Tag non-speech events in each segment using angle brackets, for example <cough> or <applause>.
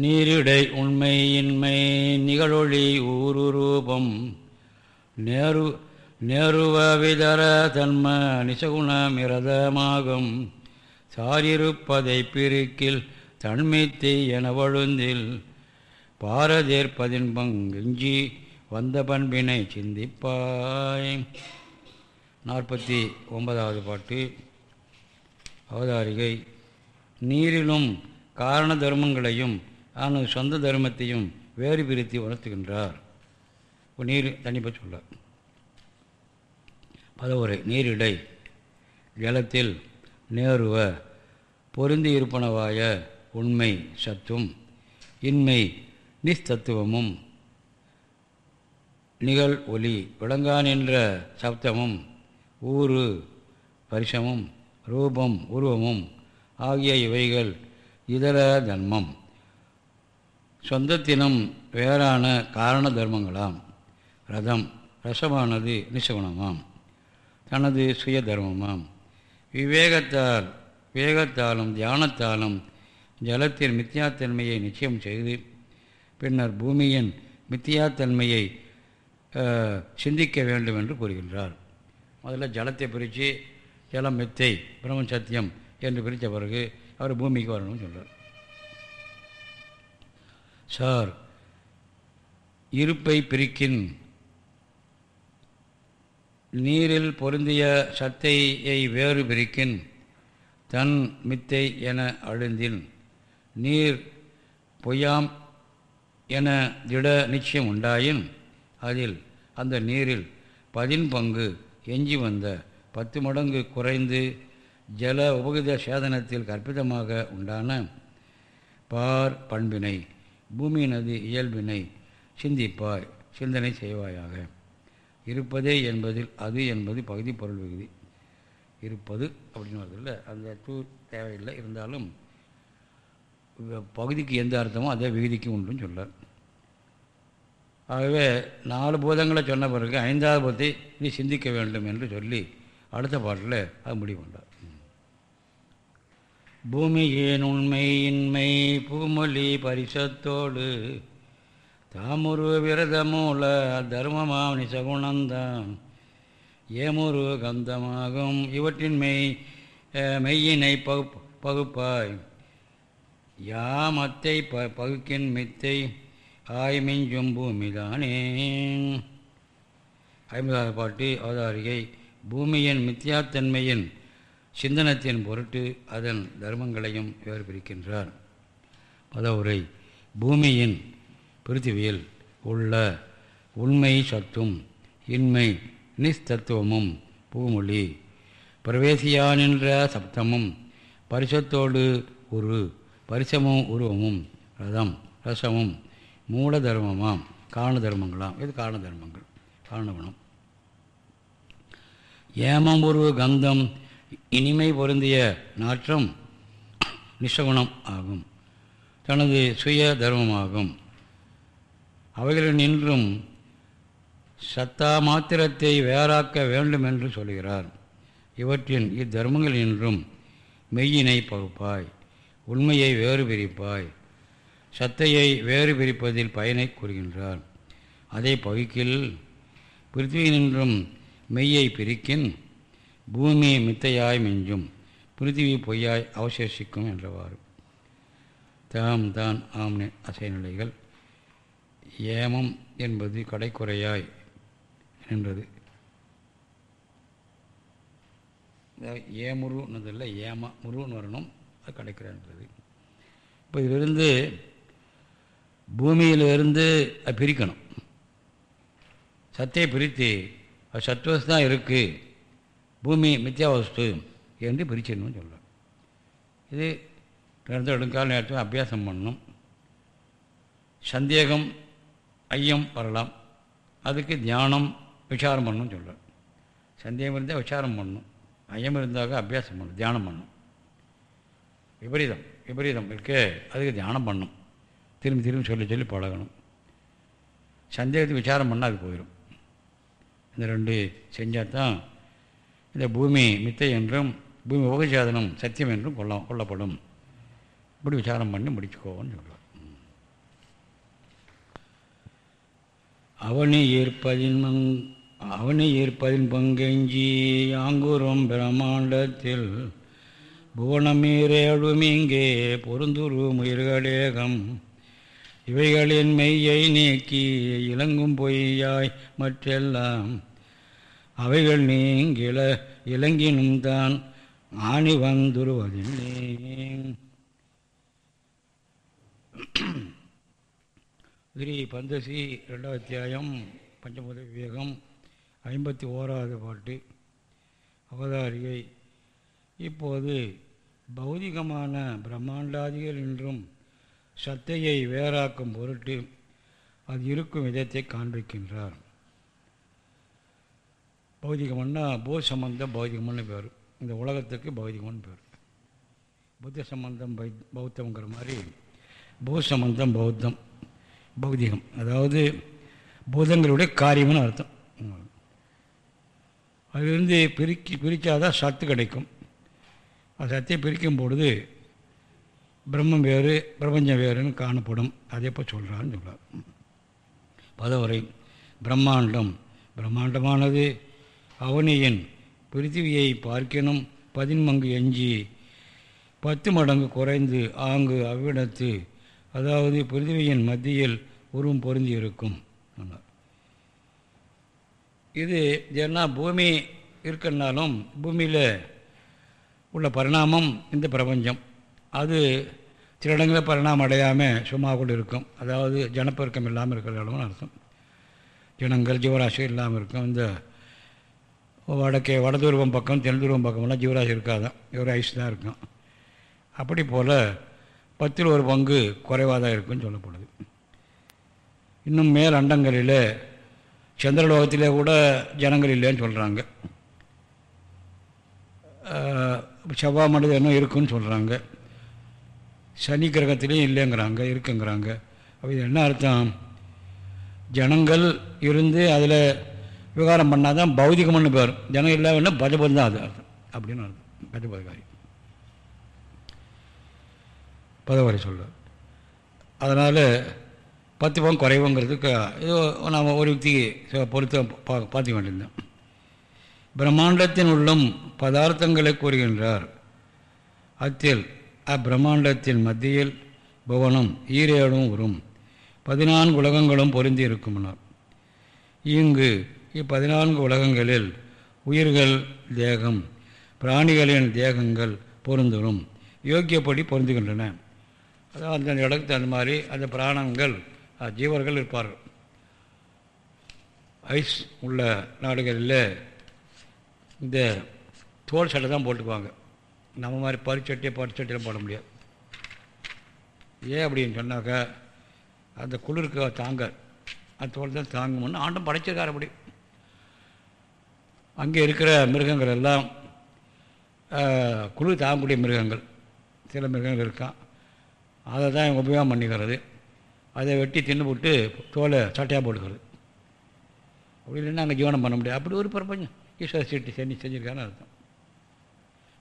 நீரிடை உண்மை இன்மை நிகழொளி ஊருரூபம். நேரு நேருவவிதர தன்ம நிசகுணமிரதமாகும் சாரிருப்பதை பிரிக்கில் தன்மைத்தை என வழுந்தில். பாரதேற்பதின்பங்கெஞ்சி வந்த பண்பினை சிந்திப்பாய். நாற்பத்தி ஒன்பதாவது பாட்டு. அவதாரிகை. நீரிலும் காரண தர்மங்களையும் ஆனால் சொந்த தர்மத்தையும் வேறு பிரித்து உணர்த்துகின்றார். நீர் தனிப்ப சொல்ல பதவுரை நீரிடை. ஜலத்தில் நேருவ பொருந்தி இருப்பனவாய உண்மை சத்தும் இன்மை நிஸ்தத்துவமும் நிகழ் ஒலி விளங்கான் என்ற சப்தமும் ஊறு பரிசமும் ரூபம் உருவமும் ஆகிய இவைகள் இதர தன்மம் சொந்தத்தினம் வேறான காரண தர்மங்களாம். ரதம் ரசமானது நிசகுணமாம். தனது சுய தர்மமாம். விவேகத்தால் விவேகத்தாலும் தியானத்தாலும் ஜலத்தின் மித்தியாத்தன்மையை நிச்சயம் செய்து பின்னர் பூமியின் மித்தியாத்தன்மையை சிந்திக்க வேண்டும் என்று கூறுகின்றார். முதல்ல ஜலத்தை பிரித்து ஜலம் மித்தை பிரம்ம சத்தியம் என்று பிரித்த பிறகு அவர் பூமிக்கு வரணும்னு சொல்கிறார் சார் இருப்பை பிரிக்கின். நீரில் பொருந்திய சத்தையை வேறு பிரிக்கின். தன் மித்தை என அழுந்தின். நீர் பொய்யாம் என திட நிச்சயம் உண்டாயின். அதில் அந்த நீரில் பதின் பங்கு எஞ்சி வந்த பத்து மடங்கு குறைந்து ஜல உபகித சேதனத்தில் கற்பிதமாக உண்டான பார் பண்பினை பூமி நதி இயல்பினை சிந்திப்பாய் சிந்தனை செய்வாயாக. இருப்பதே என்பதில் அது என்பது பகுதி பொருள் விகுதி. இருப்பது அப்படின்னு வருதில்ல அந்த தூ தேவையில்லை. இருந்தாலும் பகுதிக்கு எந்த அர்த்தமோ அதே விகுதிக்கு உண்டுன்னு சொல்ல. ஆகவே நாலு பூதங்களை சொன்ன பிறகு ஐந்தாவது பற்றி நீ சிந்திக்க வேண்டும் என்று சொல்லி அடுத்த பாட்டில் அது முடிவு பண்ணார் பூமியின் உண்மை இன்மை? பூமொழி பரிசத்தோடு தாமுரு விரதமூல தர்மமாம் நிசகுணந்தான். ஏமுரு கந்தமாகும் இவற்றின் மெய் மெய்யினை பகு பகுப்பாய். யாமத்தை ப பகுக்கின் மித்தை ஆய்மிஞ்சும் பூமிதானே. ஐம்பதாவது பாட்டு அவதாரிகை. பூமியின் மித்தியாத்தன்மையின் சிந்தனத்தின் பொருட்டு அதன் தர்மங்களையும் வேறு பிரிக்கின்றார். பதவுரை பூமியின் பிருத்திவியில் உள்ள உண்மை சத்தும் இன்மை நிஸ்தத்துவமும் பூமொழி பிரவேசியானின்ற சப்தமும் பரிசத்தோடு ஒரு பரிசமும் உருவமும் ரதம் ரசமும் மூல தர்மமாம் காரண தர்மங்களாம். இது காரண தர்மங்கள் காரணகுணம் ஏமம் ஒரு கந்தம் இனிமை பொருந்திய நாற்றம் நிசகுணம் ஆகும். தனது சுய தர்மமாகும். அவைகளில் நின்றும் சத்தா மாத்திரத்தை வேறாக்க வேண்டும் என்று சொல்கிறார். இவற்றின் இத்தர்மங்கள் நின்றும் மெய்யினை பகுப்பாய் உண்மையை வேறு பிரிப்பாய் சத்தையை வேறு பிரிப்பதில் பயனை கூறுகின்றார். அதை பகுக்கில் பிருத்திவியினின்றும் மெய்யை பிரிக்கின் பூமி மித்தையாய் மிஞ்சும் பிருத்திவி பொய்யாய் அவசேஷிக்கும் என்றவாறு. தாம் தான் ஆம்னி அசைநிலைகள். ஏமம் என்பது கடைக்குறையாய் நின்றது. ஏமுருன்னதில்லை ஏம முருன்னு வரணும் அது கிடைக்கிறான்றது. இப்போ இதிலிருந்து பூமியிலிருந்து அது பிரிக்கணும். சத்தையை பிரித்து அது சத்துவஸ் தான் இருக்குது பூமி மித்யாவஸ்து என்று பிரிச்சிடணும்னு சொல்கிறோம் இது பிறந்த எடுங்கால நேரத்தில் அபியாசம் பண்ணணும் சந்தேகம் ஐயம் வரலாம். அதுக்கு தியானம் விசாரம் பண்ணணும்னு சொல்கிறேன் சந்தேகம் இருந்தால் விசாரம் பண்ணணும் ஐயம் இருந்தாக்க அபியாசம் பண்ணணும் தியானம் பண்ணணும் விபரீதம் விபரீதம் இருக்கே அதுக்கு தியானம் பண்ணணும் திரும்பி திரும்பி சொல்லி சொல்லி பழகணும். சந்தேகத்தை விசாரம் பண்ணால் அது போயிடும் இந்த ரெண்டு செஞ்சால் தான் இந்த பூமி மித்தை என்றும் பூமி உபசாதனம் சத்தியம் என்றும் கொள்ள கொள்ளப்படும். இப்படி விசாரம் பண்ணி முடிச்சுக்கோன்னு சொல்கிறார் அவனை ஏற்பதின் அவனை ஏற்பதின் பங்கெஞ்சி ஆங்குரம் பிரமாண்டத்தில் புவனமீரேழும் இங்கே பொருந்துரு முயல்களேகம் இவைகளின் மெய்யை நீக்கி இலங்கும் பொய்யாய் மற்றெல்லாம் அவைகள் நீங்கில இலங்கினும் தான் ஆணி வந்துருவதில்லை. ஸ்ரீ பந்தசி ரெண்டாவது அத்தியாயம் பஞ்சமுத விவேகம் ஐம்பத்தி ஓராவது பாட்டு அவதாரிகை இப்போது பௌதிகமான பிரம்மாண்டாதிகள் என்றும் சத்தையை வேறாக்கும் பொருட்டு அது இருக்கும் விதத்தை காண்பிக்கின்றார். பௌதிகம்னா பூ சம்பந்தம் பௌதிகம்னு பேர். இந்த உலகத்துக்கு பௌதிகம்னு பேர். புத்த சம்பந்தம் பை பௌத்தங்கிற மாதிரி பூ சம்பந்தம் பௌத்தம் பௌதிகம். அதாவது பூதங்களுடைய காரியம்னு அர்த்தம். அதிலிருந்து பிரிக்கி பிரித்தாதான் சத்து கிடைக்கும். அது சத்தை பிரிக்கும் பொழுது பிரம்மம் வேறு பிரபஞ்சம் வேறுன்னு காணப்படும். அதே போல் சொல்கிறான்னு சொல்கிறார் பதவரை பிரம்மாண்டம் பிரம்மாண்டமானது அவனியின் பிருத்திவியை பார்க்கினும் பதின்மங்கு எஞ்சி பத்து மடங்கு குறைந்து ஆங்கு அவ்விடத்து அதாவது பிருத்திவியின் மத்தியில் உருவம் பொருந்தி இருக்கும் இது ஏன்னா பூமி இருக்கிறனாலும் பூமியில் உள்ள பரிணாமம் இந்த பிரபஞ்சம். அது சில இடங்களில் பரிணாமம் அடையாமல் சும்மா கூட இருக்கும். அதாவது ஜனப்பெருக்கம் இல்லாமல் இருக்கிற இடம்னு அர்த்தம். ஜனங்கள் ஜீவராசி இல்லாமல் இருக்கும். இந்த வடக்கே வடதுருவம் பக்கம் தென்துருவம் பக்கம்லாம் ஜீவராசி இருக்காதான் ஜீவராசி தான் இருக்கும் அப்படி போல் பத்தில் ஒரு பங்கு குறைவாக தான் இருக்குன்னு சொல்லப்படுது. இன்னும் மேல் அண்டங்களில் சந்திரலோகத்திலே கூட ஜனங்கள் இல்லைன்னு சொல்கிறாங்க செவ்வாய் மனிதன் இன்னும் இருக்குன்னு சொல்கிறாங்க சனி கிரகத்திலையும் இல்லைங்கிறாங்க இருக்குங்கிறாங்க. அப்போ இது என்ன அர்த்தம்? ஜனங்கள் இருந்து அதில் விவகாரம் பண்ணால் தான் பௌதிகம்னு பேர். ஜனம் இல்லாமல் பஜபதி தான் அது அர்த்தம். அப்படின்னு அர்த்தம். பஜபதகாரி பதவரை சொல்கிறார் அதனால் பத்து பங்கு குறைவுங்கிறதுக்கு இது நாம் ஒரு யுக்திக்கு பொறுத்த பா பார்த்து வேண்டியிருந்தோம் பிரம்மாண்டத்தின் உள்ளும் பதார்த்தங்களை கூறுகின்றார் அத்தில் அப்பிரம்மாண்டத்தின் மத்தியில் புவனம் ஈரேடும் உறும். பதினான்கு உலகங்களும் பொருந்தி இருக்கும்னார். இங்கு இப்பதினான்கு உலகங்களில் உயிர்கள் தேகம் பிராணிகளின் தேகங்கள் பொருந்தும். யோக்கியப்படி பொருந்துகின்றன. அதாவது அந்தந்த இடத்துக்கு அந்த மாதிரி அந்த பிராணங்கள் ஜீவர்கள் இருப்பார்கள். ஐஸ் உள்ள நாடுகளில் இந்த தோல் சட்டை தான் போட்டுக்குவாங்க. நம்ம மாதிரி பரிச்சட்டியை பரிச்சட்டியில் போட முடியாது. ஏன் அப்படின்னு சொன்னாக்கா அந்த குளிருக்கு தாங்க அந்த தோல் தான் தாங்கும்னு ஆண்டும் படைச்சிருக்கார் அப்படி. அங்கே இருக்கிற மிருகங்கள் எல்லாம் குளிர் தாங்கக்கூடிய மிருகங்கள். சில மிருகங்கள் இருக்கான். அதை தான் உபயோகம் பண்ணிக்கிறது. அதை வெட்டி தின்னு போட்டு தோலை சட்டையாக போட்டுக்கிறது. அப்படி இல்லைன்னா அங்கே ஜீவனம் பண்ண முடியாது. அப்படி ஒரு பிரபஞ்சம். ஈஸ்வர சீட்டு செஞ்சு செஞ்சுருக்கான்னு அர்த்தம்.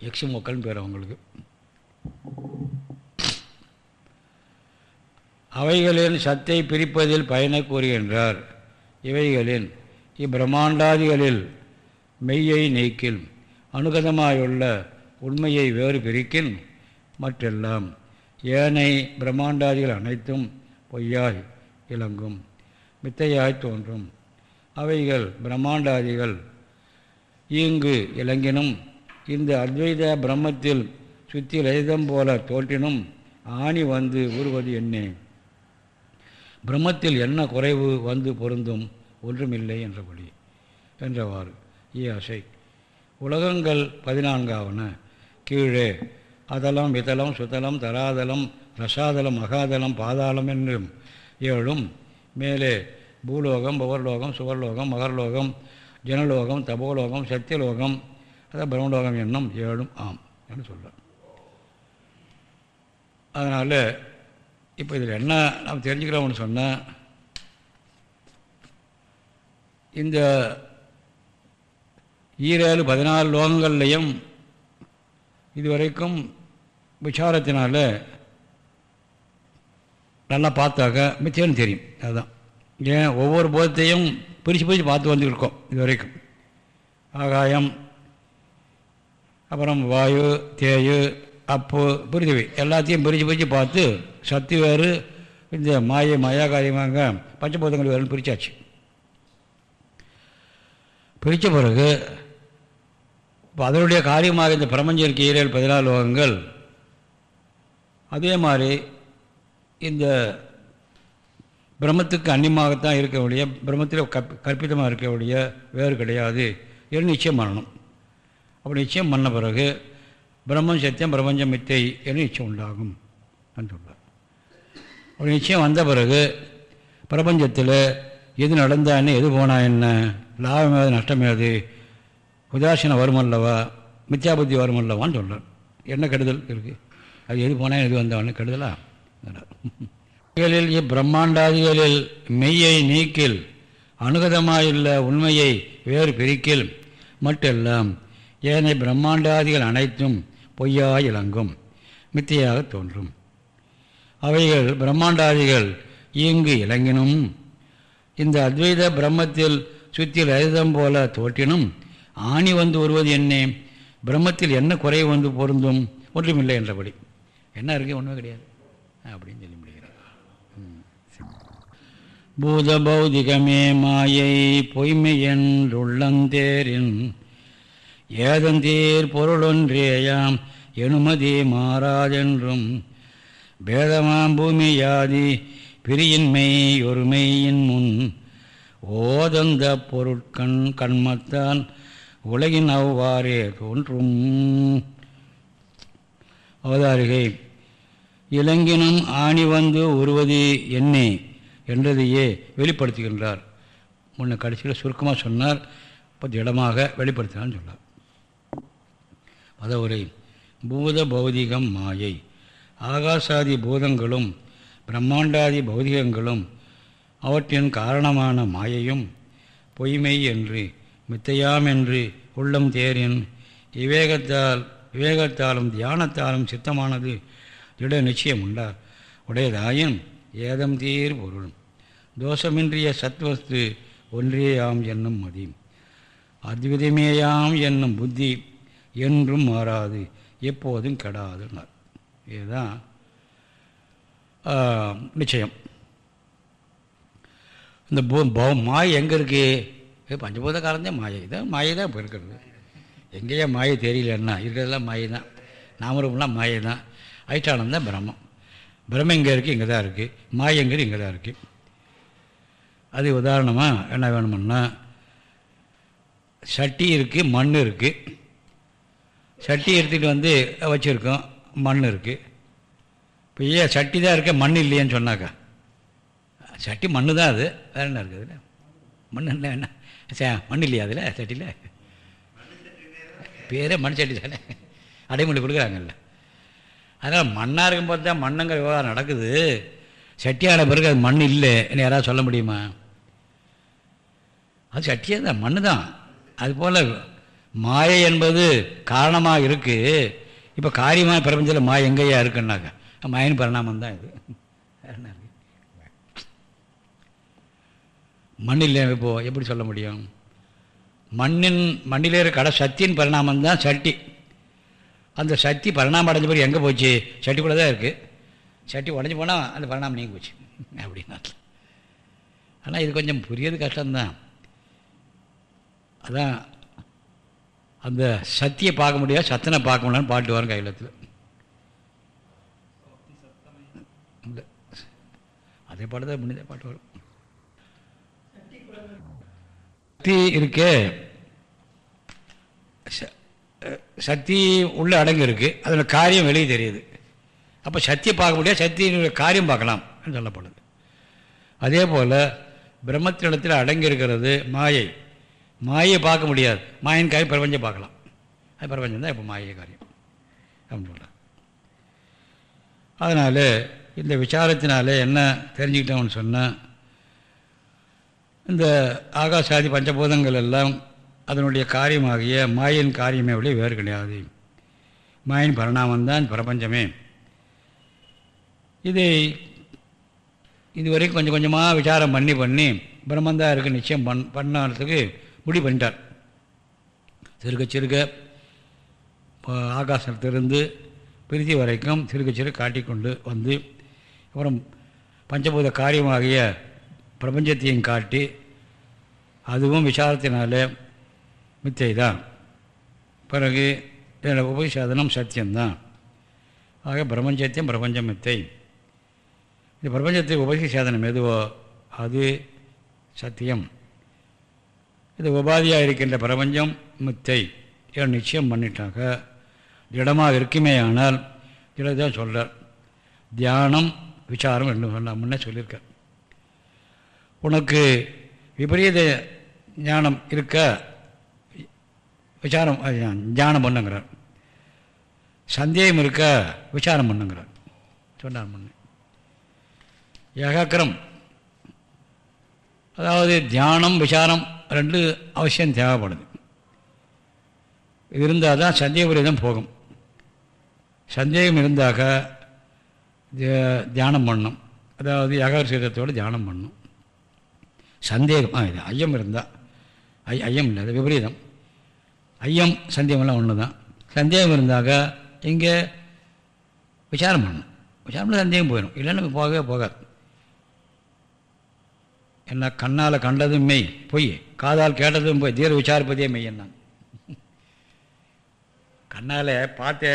எக்ஸு மக்கள்னு பேர் அவங்களுக்கு. அவைகளின் சத்தை பிரிப்பதில் பயனை கூறுகின்றார். இவைகளின் இப்பிரமாண்டாதிகளில் மெய்யை நீக்கில் அனுகதமாயுள்ள உண்மையை வேறு பிரிக்கில் மற்றெல்லாம் ஏனை பிரம்மாண்டாதிகள் அனைத்தும் பொய்யாய் இலங்கும் மித்தையாய் தோன்றும். அவைகள் பிரம்மாண்டாதிகள். இங்கு இலங்கினும் இந்த அத்வைத பிரம்மத்தில் சுத்தி லலிதம் போல தோற்றினும் ஆணி வந்து உருவது என்ன? பிரம்மத்தில் என்ன குறைவு வந்து பொருந்தும்? ஒன்றுமில்லை என்றபடி என்றவாறு. ஈயாசை உலகங்கள் பதினான்காவன. கீழே அதலம் விதலம் சுதலம் தராதலம் ரசாதலம் மகாதலம் பாதாளம் என்றும். ஏழும் மேலே பூலோகம் பவர்லோகம் சுவர்லோகம் மகர்லோகம் ஜனலோகம் தபோலோகம் சத்தியலோகம் அதான் பிரம்மலோகம் என்னும் ஏழும் ஆம் என்று சொல்கிறார் அதனால் இப்போ இதில் என்ன நாம் தெரிஞ்சுக்கிறோம்னு சொன்னால் இந்த ஈரேழு பதினாலு லோகங்கள்லையும் இதுவரைக்கும் விசாரத்தினால நல்லா பார்த்தாக்க மிச்சம்னு தெரியும். அதுதான் ஏன்? ஒவ்வொரு போதத்தையும் பிரித்து பிரித்து பார்த்து வந்துருக்கோம் இது வரைக்கும் ஆகாயம் அப்புறம் வாயு தேயு அப்பு பிரிதிவி. எல்லாத்தையும் பிரித்து பிரித்து பார்த்து சக்தி வேறு இந்த மாயை காரியமாக பஞ்சபூதங்கள் வேறுன்னு பிரித்தாச்சு பிரித்த பிறகு இப்போ அதனுடைய காரியமாக இந்த பிரபஞ்சம் இருக்க ஈரேழு பதினாலு லோகங்கள். அதே மாதிரி இந்த பிரம்மத்துக்கு அந்நியமாகத்தான் இருக்கக்கூடிய பிரம்மத்தில் கப் கற்பிதமாக இருக்கக்கூடிய வேறு கிடையாது. என்று நிச்சயம் பண்ணணும். அப்படி நிச்சயம் பண்ண பிறகு பிரம்மம் சத்தியம் பிரபஞ்சம் மித்தை என்று நிச்சயம் உண்டாகும் சொல்கிறார் அப்படி நிச்சயம் வந்த பிறகு பிரபஞ்சத்தில் எது நடந்தா என்ன எது போனா என்ன லாபம் ஏது நஷ்டம் ஏது உதாசீனம் வருமல்லவா மித்யாபுத்தி வருமல்லவான்னு சொல்கிறார் என்ன கெடுதல் இருக்குது அது எது போனால் எது வந்தவன்னு கெடுதலா? இப்பிரம்மாண்டாதிகளில் மெய்யை நீக்கில் அனுகதமாயுள்ள உண்மையை வேறு பிரிக்கில் மட்டெல்லாம் ஏனைய பிரம்மாண்டாதிகள் அனைத்தும் பொய்யாய் இளங்கும் மித்தியாக தோன்றும். அவைகள் பிரம்மாண்டாதிகள் இங்கு இலங்கினும் இந்த அத்வைத பிரம்மத்தில் சுற்றில் அரிதம் போல தோற்றினும் ஆணி வந்து வருவது என்ன? பிரம்மத்தில் என்ன குறை வந்து பொருந்தும்? ஒன்றுமில்லை என்றபடி. என்ன இருக்கு? ஒன்றுமே கிடையாது. அப்படின்னு சொல்லி முடிகிறார் பூத பௌதிகமே மாயை பொய்மை என்றுள்ளந்தேரின் ஏதந்தீர் பொருளொன்றேயாம். எனுமதி மாறாதென்றும் பேதமாம் பூமியாதி பிரியின்மை ஒருமையின் முன். ஓதந்த பொருட்கண் கண்மத்தான் உலகின் அவ்வாறே தோன்றும். அவதாரிகை இலங்கினம் ஆணி வந்து உருவது என்னே என்றதையே வெளிப்படுத்துகின்றார். முன்ன கடைசியில் சுருக்கமாக சொன்னார் இப்போ திடமாக வெளிப்படுத்தினான்னு சொன்னார். பதவுரை பூத பௌதிகம் மாயை ஆகாசாதி பூதங்களும் பிரம்மாண்டாதி பௌதிகங்களும் அவற்றின் காரணமான மாயையும் பொய்மை என்று மித்தையாம் என்று உள்ளம் தேரின் விவேகத்தால் விவேகத்தாலும் தியானத்தாலும் சித்தமானது திட நிச்சயம் உண்டார் உடையதாயின் ஏதம் தீர் பொருள். தோஷமின்றிய சத்வஸ்து ஒன்றேயாம் என்னும் மதி. அத்விதமேயாம் என்னும் புத்தி என்றும் மாறாது எப்போதும் கெடாதுன்னார் இதுதான் நிச்சயம். இந்த பூ மாய் எங்கே இருக்குது பஞ்சபூத காலந்தே மாயை. தான் மாயை தான் இப்போ இருக்கிறது. எங்கேயா மாயை தெரியலன்னா இருக்கிறதெல்லாம் மாயை தான் நாமரூபம்லாம் மாயை தான் ஐட்டானம் தான் பிரம்மம் பிரம்ம இங்கே இருக்குது இங்கே தான் இருக்குது மாயங்கிறது இங்கே தான் இருக்குது அது உதாரணமாக என்ன வேணுமுன்னா சட்டி இருக்குது மண் இருக்குது சட்டி எடுத்துகிட்டு வந்து வச்சுருக்கோம் மண் இருக்குது இப்போ ஏன் சட்டி தான் இருக்க மண் இல்லையேன்னு சொன்னாக்கா? சட்டி மண் தான் அது. வேறு என்ன இருக்குது? மண் என்ன என்ன? சே மண் இல்லையா அதில்? சட்டியில்? பேரே மண் சட்டி தானே. அடைமொழி கொடுக்குறாங்கல்ல. அதனால் மண்ணாக இருக்கும்போது தான் மண்ணுங்கிற விவகாரம் நடக்குது. சட்டியான பிறகு அது மண் இல்லை யாராவது சொல்ல முடியுமா? அது சட்டியாக தான் மண் தான். அதுபோல் மாயை என்பது காரணமாக இருக்குது இப்போ காரியமாக பிரபஞ்சத்தில் மாய எங்கேயா இருக்குன்னாக்கா மாயின் பரிணாமம் தான் இது என்ன இருக்கு மண் இல்லை இப்போது எப்படி சொல்ல முடியும்? மண்ணின் மண்ணிலே இருக்க கடை சத்தியின் பரிணாமம் தான் சட்டி. அந்த சக்தி பரிணாமம் அடைஞ்ச பிறகு எங்கே போச்சு? சட்டி கூட தான் இருக்குது சட்டி உடஞ்சி போனால் அந்த பரிணாமம் நீங்கி போச்சு. அப்படின்னா ஆனால் இது கொஞ்சம் புரியது கஷ்டம்தான். அதான் அந்த சத்தியை பார்க்க முடியாது சத்தனை பார்க்க முடியாதுன்னு பாட்டு வரும் கையிலத்தில் அதே பாட்டு தான் முன்னதே பாட்டு வரும். சக்தி இருக்கே. சக்தி உள்ள அடங்கு இருக்குது அதில் காரியம் வெளியே தெரியுது. அப்போ சக்தியை பார்க்க முடியாது. சக்தியினுடைய காரியம் பார்க்கலாம் சொல்லப்படுது. அதே போல் பிரம்மத்தினிடத்தில் அடங்கி இருக்கிறது மாயை. மாயை பார்க்க முடியாது. மாயின் காரியம் பிரபஞ்சம் பார்க்கலாம். அது பிரபஞ்சம் தான் இப்போ மாயை காரியம். அப்படின்னு சொல்கிறார் அதனால் இந்த விசாரத்தினாலே என்ன தெரிஞ்சுக்கிட்டோம்னு சொன்னால் இந்த ஆகாசாதி பஞ்சபூதங்கள் எல்லாம் அதனுடைய காரியமாகிய மாயின் காரியமே வழி வேறு கிடையாது. மாயின் பரிணாமந்தான் பிரபஞ்சமே. இதை இதுவரைக்கும் கொஞ்சம் கொஞ்சமாக விசாரம் பண்ணி பண்ணி பிரம்மந்தான் இருக்கு நிச்சயம் பண் பண்ணதுக்கு முடிவு பண்ணிட்டார். சிறுக சிறுக ஆகாசத்திலிருந்து பிரிதி வரைக்கும் சிறுக சிறு காட்டிக்கொண்டு வந்து அப்புறம் பஞ்சபூத காரியமாகிய பிரபஞ்சத்தையும் காட்டி அதுவும் விசாரத்தினால மித்தை தான் பிறகு இதோட உபசாதனம் சத்தியம்தான். ஆக பிரபஞ்சத்தையும் பிரபஞ்சம் மித்தை. இந்த பிரபஞ்சத்தை உபசி சாதனம் எதுவோ அது சத்தியம். இது உபாதியாக இருக்கின்ற பிரபஞ்சம் மித்தை. என நிச்சயம் பண்ணிட்டாக்க திடமாக இருக்குமே ஆனால் திடத்தான் சொல்கிறார் தியானம் விசாரம் என்று சொன்ன முன்னே சொல்லியிருக்கார் உனக்கு விபரீத ஞானம் இருக்க விசாரம் தியானம் பண்ணுங்கிறார். சந்தேகம் இருக்க விசாரம் பண்ணுங்கிறார். சொன்னார் முன்னே. ஏகாக்கிரம். அதாவது தியானம் விசாரம் ரெண்டு அவசியம் தேவைப்படுது. இது இருந்தால் தான் சந்தேக போகும். சந்தேகம் இருந்தாக்க தியானம் பண்ணும். அதாவது ஏகாகிரசீதத்தோடு தியானம் பண்ணும். சந்தேகம் ஆ இது ஐயம் இருந்தால் ஐ ஐயம் இல்லை அது விபரீதம். ஐயம் சந்தேகம்லாம் ஒன்று தான் சந்தேகம் இருந்தாக்க இங்கே விசாரம் பண்ணணும். விசாரம் சந்தேகம் போயிடும். இல்லைன்னு போகவே போகாது. என்ன கண்ணால் கண்டதும் மெய் பொய். காதால் கேட்டதும் போய். தீர விசாரிப்பதே மெய் என்ன கண்ணால் பார்த்து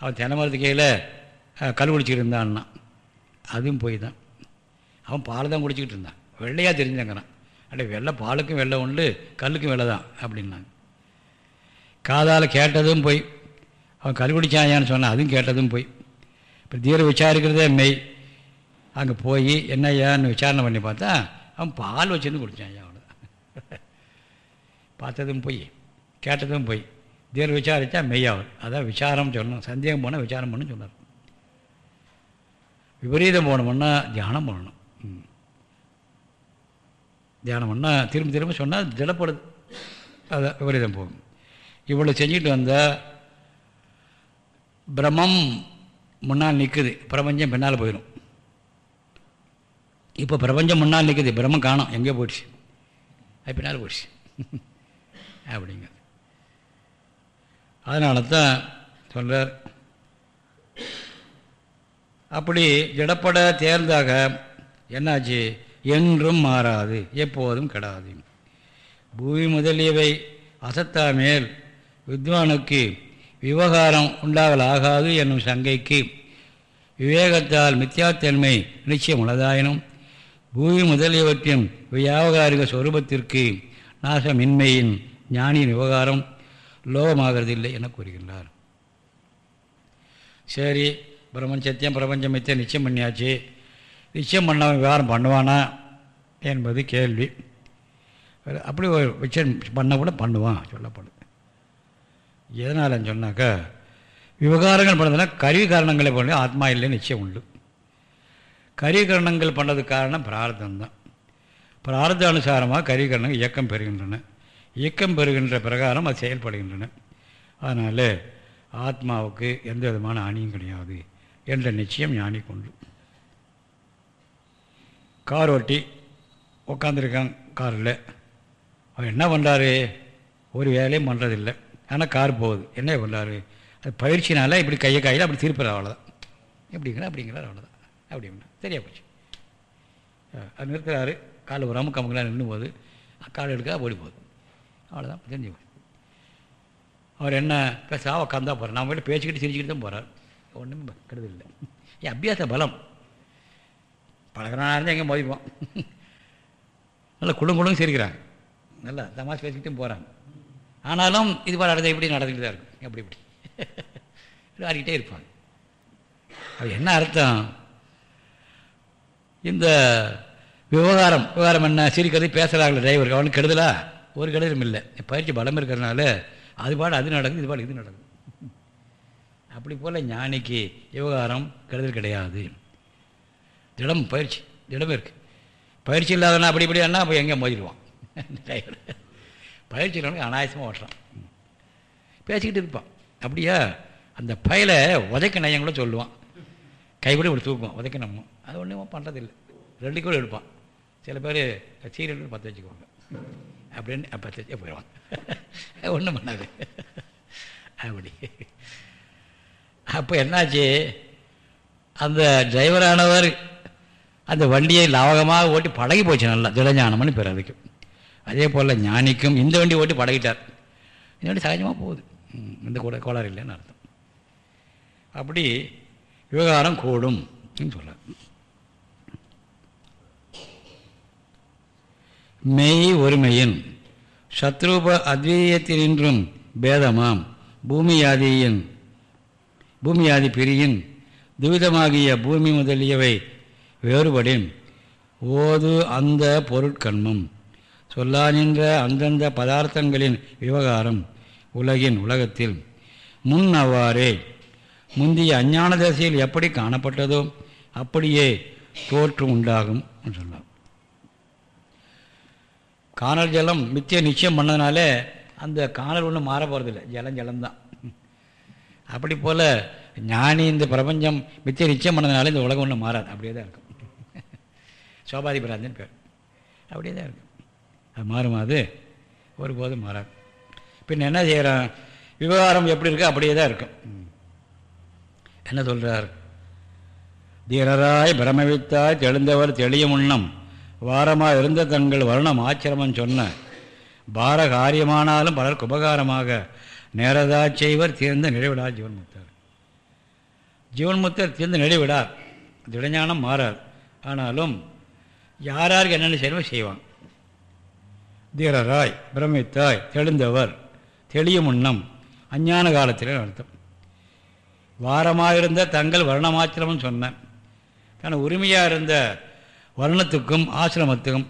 அவன் தினமரத்து கையில் கல் குடிச்சிக்கிட்டு இருந்தான்னா. அதுவும் போய் தான் அவன் பால் தான் குடிச்சிக்கிட்டு இருந்தான். வெள்ளையாக தெரிஞ்சங்கிறான். அடே வெள்ளை பாலுக்கும் வெள்ளை உண்டு கல்லுக்கும் வெள்ளை தான் அப்படின்னாங்க. காதால் கேட்டதும் போய் அவன் கல் குடிச்சாயான்னு சொன்னான் அதுவும் கேட்டதும் போய். இப்போ தீர விசாரிக்கிறதே மெய். அங்கே போய் என்ன ஐயான்னு விசாரணை பண்ணி பார்த்தா அவன் பால் வச்சுருந்து குடித்தான் ஐயா அவ்வளோதான் <laughs> பார்த்ததும் போய் கேட்டதும் போய் தீர விசாரித்தா மெய்யாவது அதான் விசாரம் சொல்லணும் சந்தேகம் போனால் விசாரம் பண்ணு சொன்னார். விபரீதம் போனோம்னா தியானம் பண்ணணும். தியானம் பண்ணால் திரும்ப திரும்ப சொன்னால் திடப்படுது அதை விபரீதம் போகும் இவ்வளோ செஞ்சுட்டு வந்தால் பிரமம் முன்னால் நிற்குது பிரபஞ்சம் பின்னால் போயிடும் இப்போ பிரபஞ்சம் முன்னால் நிற்குது பிரம்மம் காணும். எங்கே போயிடுச்சு. அது பின்னால் போயிடுச்சு. <laughs> அப்படிங்கிறது அதனால தான் சொல்கிறார் அப்படி ஜடப்பட தேர்ந்தாக என்னாச்சு? என்றும் மாறாது எப்போதும் கெடாது. பூமி முதலியவை அசத்தா மேல் வித்வானுக்கு விவகாரம் உண்டாகலாகாது என்னும் சங்கைக்கு விவேகத்தால் மித்தியாத்தன்மை நிச்சயம் உள்ளதாயினும் பூமி முதலியவற்றின் வியாபகாரிக சொரூபத்திற்கு நாசமின்மையின் ஞானியின் விவகாரம் லோகமாகிறதில்லை என கூறுகின்றார். சரி பிரபஞ்சத்தையும் சத்தியம் பிரபஞ்சம் நிச்சயம் பண்ணியாச்சு. நிச்சயம் பண்ண விவகாரம் பண்ணுவானா என்பது கேள்வி. அப்படி ஒரு நிச்சயம் பண்ண கூட பண்ணுவான் சொல்லப்படுது எதனால் சொன்னாக்கா விவகாரங்கள் பண்ணதுன்னா கருவி காரணங்களை பண்ணி ஆத்மா இல்லை நிச்சயம் உண்டு. கருவிகரணங்கள் பண்ணதுக்கு காரணம் பிரார்த்தம் தான். பிரார்த்த அனுசாரமாக கருவி கரணங்கள் இயக்கம் பெறுகின்றன. இயக்கம் பெறுகின்ற பிரகாரம் அது செயல்படுகின்றன. அதனால் ஆத்மாவுக்கு எந்த விதமான அணியும் கிடையாது என்ற நிச்சயம் ஞானி கொண்டு கார் ஓட்டி உட்காந்துருக்கான் காரில். அவர் என்ன பண்ணுறாரு ஒரு வேலையும் பண்ணுறதில்லை ஆனால் கார் போகுது. என்ன பண்ணுறாரு அது பயிற்சினால இப்படி கையை கையில் அப்படி திருப்புற அவ்வளோதான் எப்படிங்கிறா அப்படிங்கிறார் அவ்வளோதான் அப்படின்னா சரியா போச்சு. அது நிறுத்துறாரு. கால் ஒரு அமுக்க அமுக்கெல்லாம் நின்று போகுது கால் எடுக்க ஓடி போகுது. அவ்வளோதான் தெரிஞ்சு போகுது அவர் என்ன பேச உட்காந்தா போகிறார் நம்ம வீட்டில் பேசிக்கிட்டு சிரிச்சுக்கிட்டு தான் போகிறார் ஒன்றுமே கெடுதில்லை. என் ஏன் அபியாச பலம். பழகிறானா இருந்தால் எங்கே மோதிப்போம் நல்லா குடும்ப குடும்பம் சிரிக்கிறாங்க. நல்லா தமாஷ் பேசிக்கிட்டும் போகிறாங்க ஆனாலும் இது போல் நடந்த இப்படி நடந்துக்கிட்டு தான் இருக்கும். எப்படி இப்படி? ஆடிக்கிட்டே இருப்பாங்க. அது என்ன அர்த்தம்? இந்த விவகாரம் விவகாரம் என்ன? சிரிக்கிறது பேசுகிறாங்களே டிரைவர் அவனுக்கு கெடுதலா? ஒரு கெடுதலும் இல்லை. பயிற்சி பலம் இருக்கிறதுனால அது பாடு அது நடக்குது இது பாடு இது நடக்குது. அப்படி போல் ஞானிக்கு விவகாரம் கெடுதல் கிடையாது. திடம் பயிற்சி திடம் இருக்குது பயிற்சி இல்லாதனா அப்படி இப்படி என்ன அப்போ எங்கே மோதிடுவான். பயிற்சி இல்லாமல் அனாயசமாக ஓட்டுறான். பேசிக்கிட்டு இருப்பான். அப்படியா? அந்த பயலை உதைக்க நயம் கூட சொல்லுவான். கைப்படி இப்படி தூக்குவான் உதைக்க நம்ம அது ஒன்றும் பண்ணுறதில்லை ரெண்டு கூட எடுப்பான். சில பேர் சீரியல் பற்ற வச்சுக்குவாங்க. அப்படின்னு பற்ற வச்சே போயிடுவாங்க ஒன்றும் பண்ணாது. அப்படி. அப்போ என்னாச்சு? அந்த டிரைவரானவர் அந்த வண்டியை லாவகமாக ஓட்டி பழகி போச்சு நல்லா திடஞானம்னு பேர் அதுக்கு அதே போல் ஞானிக்கும் இந்த வண்டி ஓட்டி பழகிட்டார். இந்த வண்டி சகஜமாக போகுது. இந்த கூட கோளாறு இல்லைன்னு அர்த்தம். அப்படி விவகாரம் கூடும் சொல்ல மெய் ஒருமையின் சத்ரூப அத்வீயத்தினின்றும் பேதமாம். பூமியாதியின் பூமியாதி பிரியின் துவிதமாகிய பூமி முதலியவை வேறுபடின் ஓது அந்த பொருட்கண்மம். சொல்லா நின்ற அந்தந்த பதார்த்தங்களின் விவகாரம் உலகின் உலகத்தில். முன் அவ்வாறே முந்தைய அஞ்ஞான தசையில் எப்படி காணப்பட்டதோ அப்படியே தோற்று உண்டாகும் சொல்லலாம் காணல் ஜலம் மித்திய நிச்சயம் பண்ணதுனால அந்த காணல் ஒன்றும் மாற போகிறதில்ல ஜலம் ஜலம்தான். அப்படி போல் ஞானி இந்த பிரபஞ்சம் மித்திய நிச்சயம் பண்ணதுனால இந்த உலகம் ஒன்றும் மாறாது. அப்படியே தான் இருக்கும். சோபாதி பிராந்தன் பேர். அப்படியே தான் இருக்கும் அது மாறுமா அது? ஒருபோதும் மாறாது. பின் என்ன செய்கிறான் விவகாரம் எப்படி இருக்கோ? அப்படியே தான் இருக்கும். என்ன சொல்கிறார் தீரராய் பிரமவித்தாய் தெளிந்தவர் தெளியும் உண்ணம் வாரமாக இருந்த தங்கள் வருணம் ஆச்சிரமம் சொன்ன. பார காரியமானாலும் பலருக்கு உபகாரமாக நேரதா செய்வர் தீர்ந்த நிறைவிடார் ஜீவன்முத்தர். ஜீவன்முத்தர் தீர்ந்து நிறைவிடார் திடஞானம் மாறார். ஆனாலும் யார் யாருக்கு என்னென்ன செய்யணுமோ செய்வான். தீரராய் பிரமித்தாய் தெளிந்தவர் தெளியும் உண்ணம் அஞ்ஞான காலத்தில் அர்த்தம் வாரமாக இருந்த தங்கள் வர்ணமாச்சிரமம்னு சொன்னேன். தன் உரிமையாக இருந்த வர்ணத்துக்கும் ஆசிரமத்துக்கும்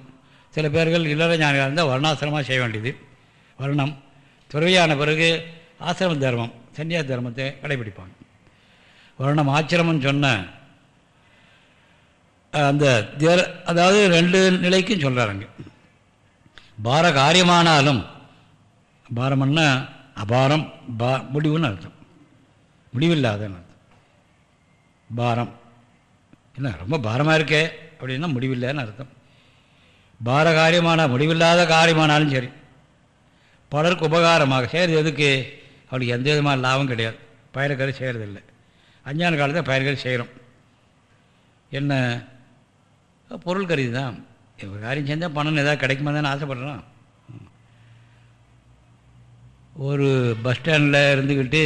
சில பேர்கள் இல்லற ஞானியாக இருந்தால் வர்ணாசிரமாக செய்ய வேண்டியது. வர்ணம் துறவியான பிறகு ஆசிரம தர்மம் சன்னியாச தர்மத்தை கடைபிடிப்பாங்க வர்ணம் ஆச்சிரமம்னு சொன்ன அந்த தேர் அதாவது ரெண்டு நிலைக்கும் சொல்கிறாருங்க பார காரியமானாலும் பாரம்னா அபாரம் பா முடிவுன்னு அர்த்தம். முடிவில்லாதன்னு அர்த்தம். பாரம். என்ன ரொம்ப பாரமாக இருக்கே அப்படின்னா முடிவில்லைன்னு அர்த்தம். பார காரியமான முடிவில்லாத காரியமானாலும் சரி. பலருக்கு உபகாரமாக செய்கிறது எதுக்கு? அவளுக்கு எந்த விதமான லாபம் கிடையாது. பயிர்கறி செய்கிறதில்லை அஞ்ஞான காலத்தில் பயிர்கறி செய்கிறோம் என்ன பொருள் கருதி தான் ஒரு காரியம் செஞ்சால் பணம் ஏதாவது கிடைக்குமா தானே ஆசைப்படுறோம் ஒரு பஸ் ஸ்டாண்டில் இருந்துக்கிட்டு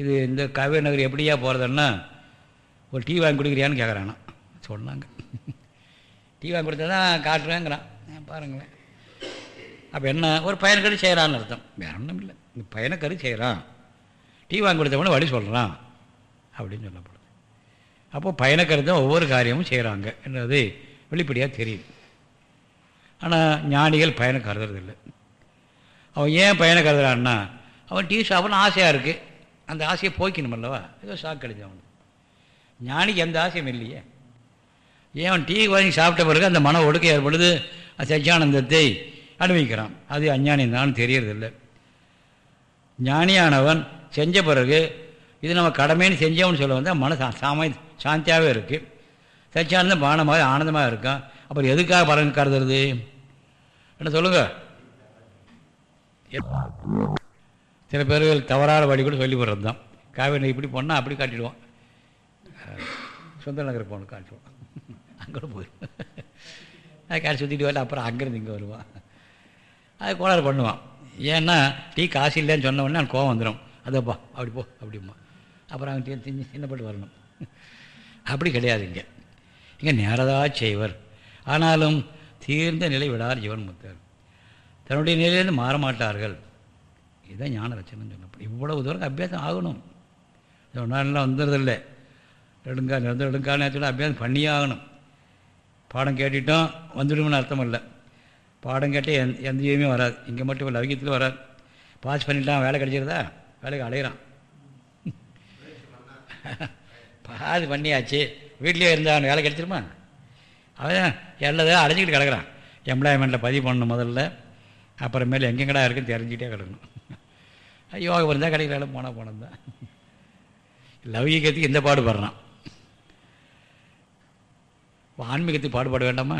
இது இந்த காவேரி நகர் எப்படியா போகிறதுன்னா ஒரு டீ வாங்கி கொடுக்குறியான்னு கேட்குறானா சொன்னாங்க. டீ வாங்கி கொடுத்தா தான் காட்டுறேங்கிறான். பாருங்களேன். அப்போ என்ன ஒரு பயனுக்கறி செய்கிறான்னு அர்த்தம். வேற ஒன்றும் இல்லை. இந்த பயனுக்கறி செய்கிறான் டீ வாங்கி கொடுத்தவன வழி சொல்கிறான் அப்படின்னு சொல்லப்படுது. அப்போது பயணக்கரு தான் ஒவ்வொரு காரியமும் செய்கிறாங்க என்னது? வெளிப்படையாக தெரியும் ஆனால் ஞானிகள் பயணம் கருதுறதில்லை. அவன் ஏன் பயனை கருதுறான்னா அவன் டீ சாப்பிட்ணும் ஆசையாக இருக்குது அந்த ஆசையை போய்க்கணும் அல்லவா? ஏதோ சாக்கு அவனுக்கு. ஞானிக்கு எந்த ஆசையும் இல்லையே. ஏன் அவன் டீ வாங்கி சாப்பிட்ட பிறகு அந்த மன ஒடுக்க ஏற்படுது? சச்சியானந்தத்தை அனுபவிக்கிறான். அது அஞ்ஞானி தான் தெரியறதில்லை. ஞானியானவன் செஞ்ச பிறகு இது நம்ம கடமைன்னு செஞ்சவன்னு சொல்ல வந்தால் மன சாமி சாந்தியாகவே இருக்குது சச்சியானந்தம் பானமாக ஆனந்தமாக இருக்கான் அப்புறம் எதுக்காக பலன் கருதுறது? என்ன சொல்லுங்க? சில பேர்கள் தவறான வழி கூட சொல்லி போடுறது தான் காவேரி இப்படி போனால் அப்படி காட்டிடுவோம். சுந்தர நகர் போகணும் காட்டுவோம். அங்கே போயிடும் அது காட்டி சுற்றிட்டு வரல அப்புறம் அங்கேருந்து இங்கே வருவான் அது கோளாறு பண்ணுவான். ஏன்னா டீ காசு இல்லைன்னு சொன்ன உடனே எனக்கு கோவம் வந்துடும் அதப்பா அப்படி போ அப்படிம்மா அப்புறம் அவங்க டீ திஞ்சு சின்னப்பட்டு வரணும். அப்படி கிடையாது இங்கே. இங்கே நேரதா செய்வர். ஆனாலும் தீர்ந்த நிலை விடார் ஜீவன் முத்தர் தன்னுடைய நிலையிலேருந்து மாற மாட்டார்கள். இதுதான் ஞான ரச்சனை சொல்லப்படும் இவ்வளவு தூரம் அபியாசம் ஆகணும். ஒன்றாலாம் வந்துடுறதில்லை நெடுங்கா நிறந்த நெடுங்கால நேரத்தில் அபியாசம் பண்ணியே ஆகணும் பாடம் கேட்டுட்டோம் வந்துடும்னு அர்த்தம் இல்லை. பாடம் கேட்டே எந் எந்த இதுவுமே வராது. இங்கே மட்டும் இல்லை லௌகியத்தில் வராது. பாஸ் பண்ணிட்டான் வேலை கிடைச்சிருதா? வேலைக்கு அலையிறான். <laughs> பாஸ் பண்ணியாச்சு. வீட்லேயே இருந்தால் வேலை கிடைச்சிருமா அவன் எல்லாத்தையும் அடைஞ்சிக்கிட்டு கிடக்கிறான். எம்ப்ளாய்மெண்ட்டில் பதிவு பண்ணணும் முதல்ல. அப்புறமேல எங்கெங்கடா இருக்குன்னு தெரிஞ்சுக்கிட்டே கிடக்கணும். யோகா இருந்தால் கிடைக்கிற வேலை போனால் போனது தான் லௌகிகத்துக்கு இந்த பாடுபடுறான். ஆன்மீகத்துக்கு பாடுபாட வேண்டாமா?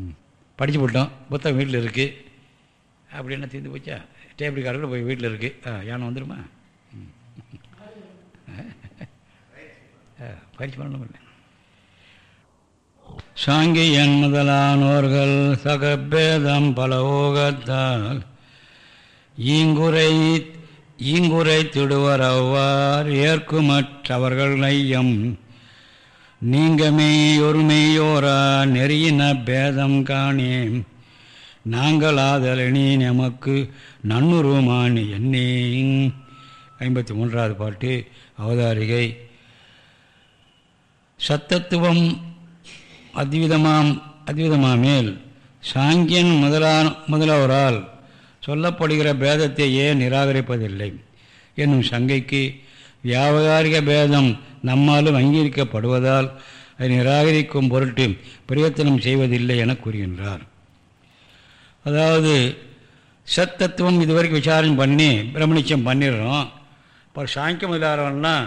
ம். படித்து போட்டோம். புத்தகம் வீட்டில் இருக்குது அப்படின்னா தீர்ந்து போச்சா? டேபிள் கார்டில் போய் வீட்டில் இருக்குது ஆ யானை வந்துடுமா ம். பயிற்சி பண்ணணும்? இல்லை சாங்கியன் முதலானோர்கள் சகபேதம் பல ஊகத்தால் ஈங்குரை ஈங்குரை திடுவர் அவ்வார் ஏற்குமற்றவர்கள் நையம் நீங்கமேயொருமையோரா நெறியின பேதம் காணேம். நாங்களாதலனி நமக்கு நன்னுருமான் என்னே ஐம்பத்தி மூன்றாவது பாட்டு அவதாரிகை. சத்தத்துவம் அத்விதமாம் அத்விதமாமேல் சாங்கியன் முதலான முதலவரால் சொல்லப்படுகிற பேதத்தை ஏன் நிராகரிப்பதில்லை. என்னும் சங்கைக்கு வியாபகாரிக பேதம் நம்மாலும் அங்கீகரிக்கப்படுவதால் அதை நிராகரிக்கும் பொருட்டு பிரயத்தனம் செய்வதில்லை என கூறுகின்றார். அதாவது சத்தத்துவம் இதுவரைக்கும் விசாரணை பண்ணி பிரம்மணிச்சம் பண்ணிடுறோம். இப்போ சாங்கியம் முதலாளர்கள்னால்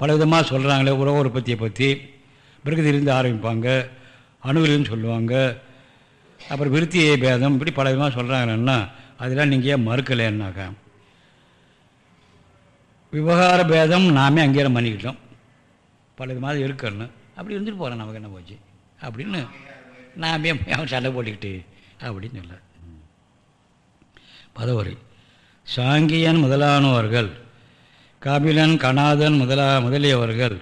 பலவிதமாக சொல்கிறாங்களே உறவு உற்பத்தியை பற்றி. பிரகதியிலிருந்து ஆரம்பிப்பாங்க. அணுவிலிருந்து சொல்லுவாங்க. அப்புறம் விருத்தி பேதம் இப்படி பல விதமாக சொல்கிறாங்கன்னா அதெல்லாம் நீங்கள் ஏன் மறுக்கலைன்னாக்கா. விவகார பேதம் நாமே அங்கீகாரம் பண்ணிக்கிட்டோம். பல விதமாக இருக்கணும். அப்படி இருந்துட்டு போகிறோம் நமக்கு என்ன போச்சு? அப்படின்னு நாமே அவன் சண்டை போட்டுக்கிட்டு அப்படின்னு சொல்ல பதவுரை. சாங்கியன் முதலானவர்கள் கபிலன் கணாதன் முதலா முதலியவர்கள்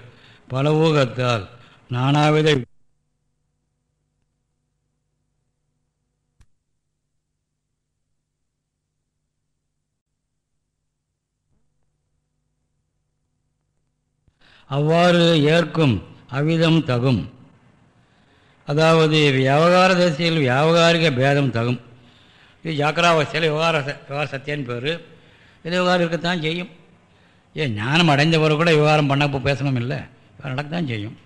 பல ஊகத்தால் நானாவித அவ்வாறு ஏற்கும் அவிதம் தகும். அதாவது வியாபகார தசையில் வியாபகாரிக பேதம் தகும். இது ஜாக்கிராவஸ்தையில் விவகார விவகார சத்தியன் பேர். இது விவகாரம் இருக்கத்தான் செய்யும். ஏன் ஞானம் அடைந்தவர் கூட விவகாரம் பண்ண பேசணும் இல்லை நடக்கத்தான் செய்யும்.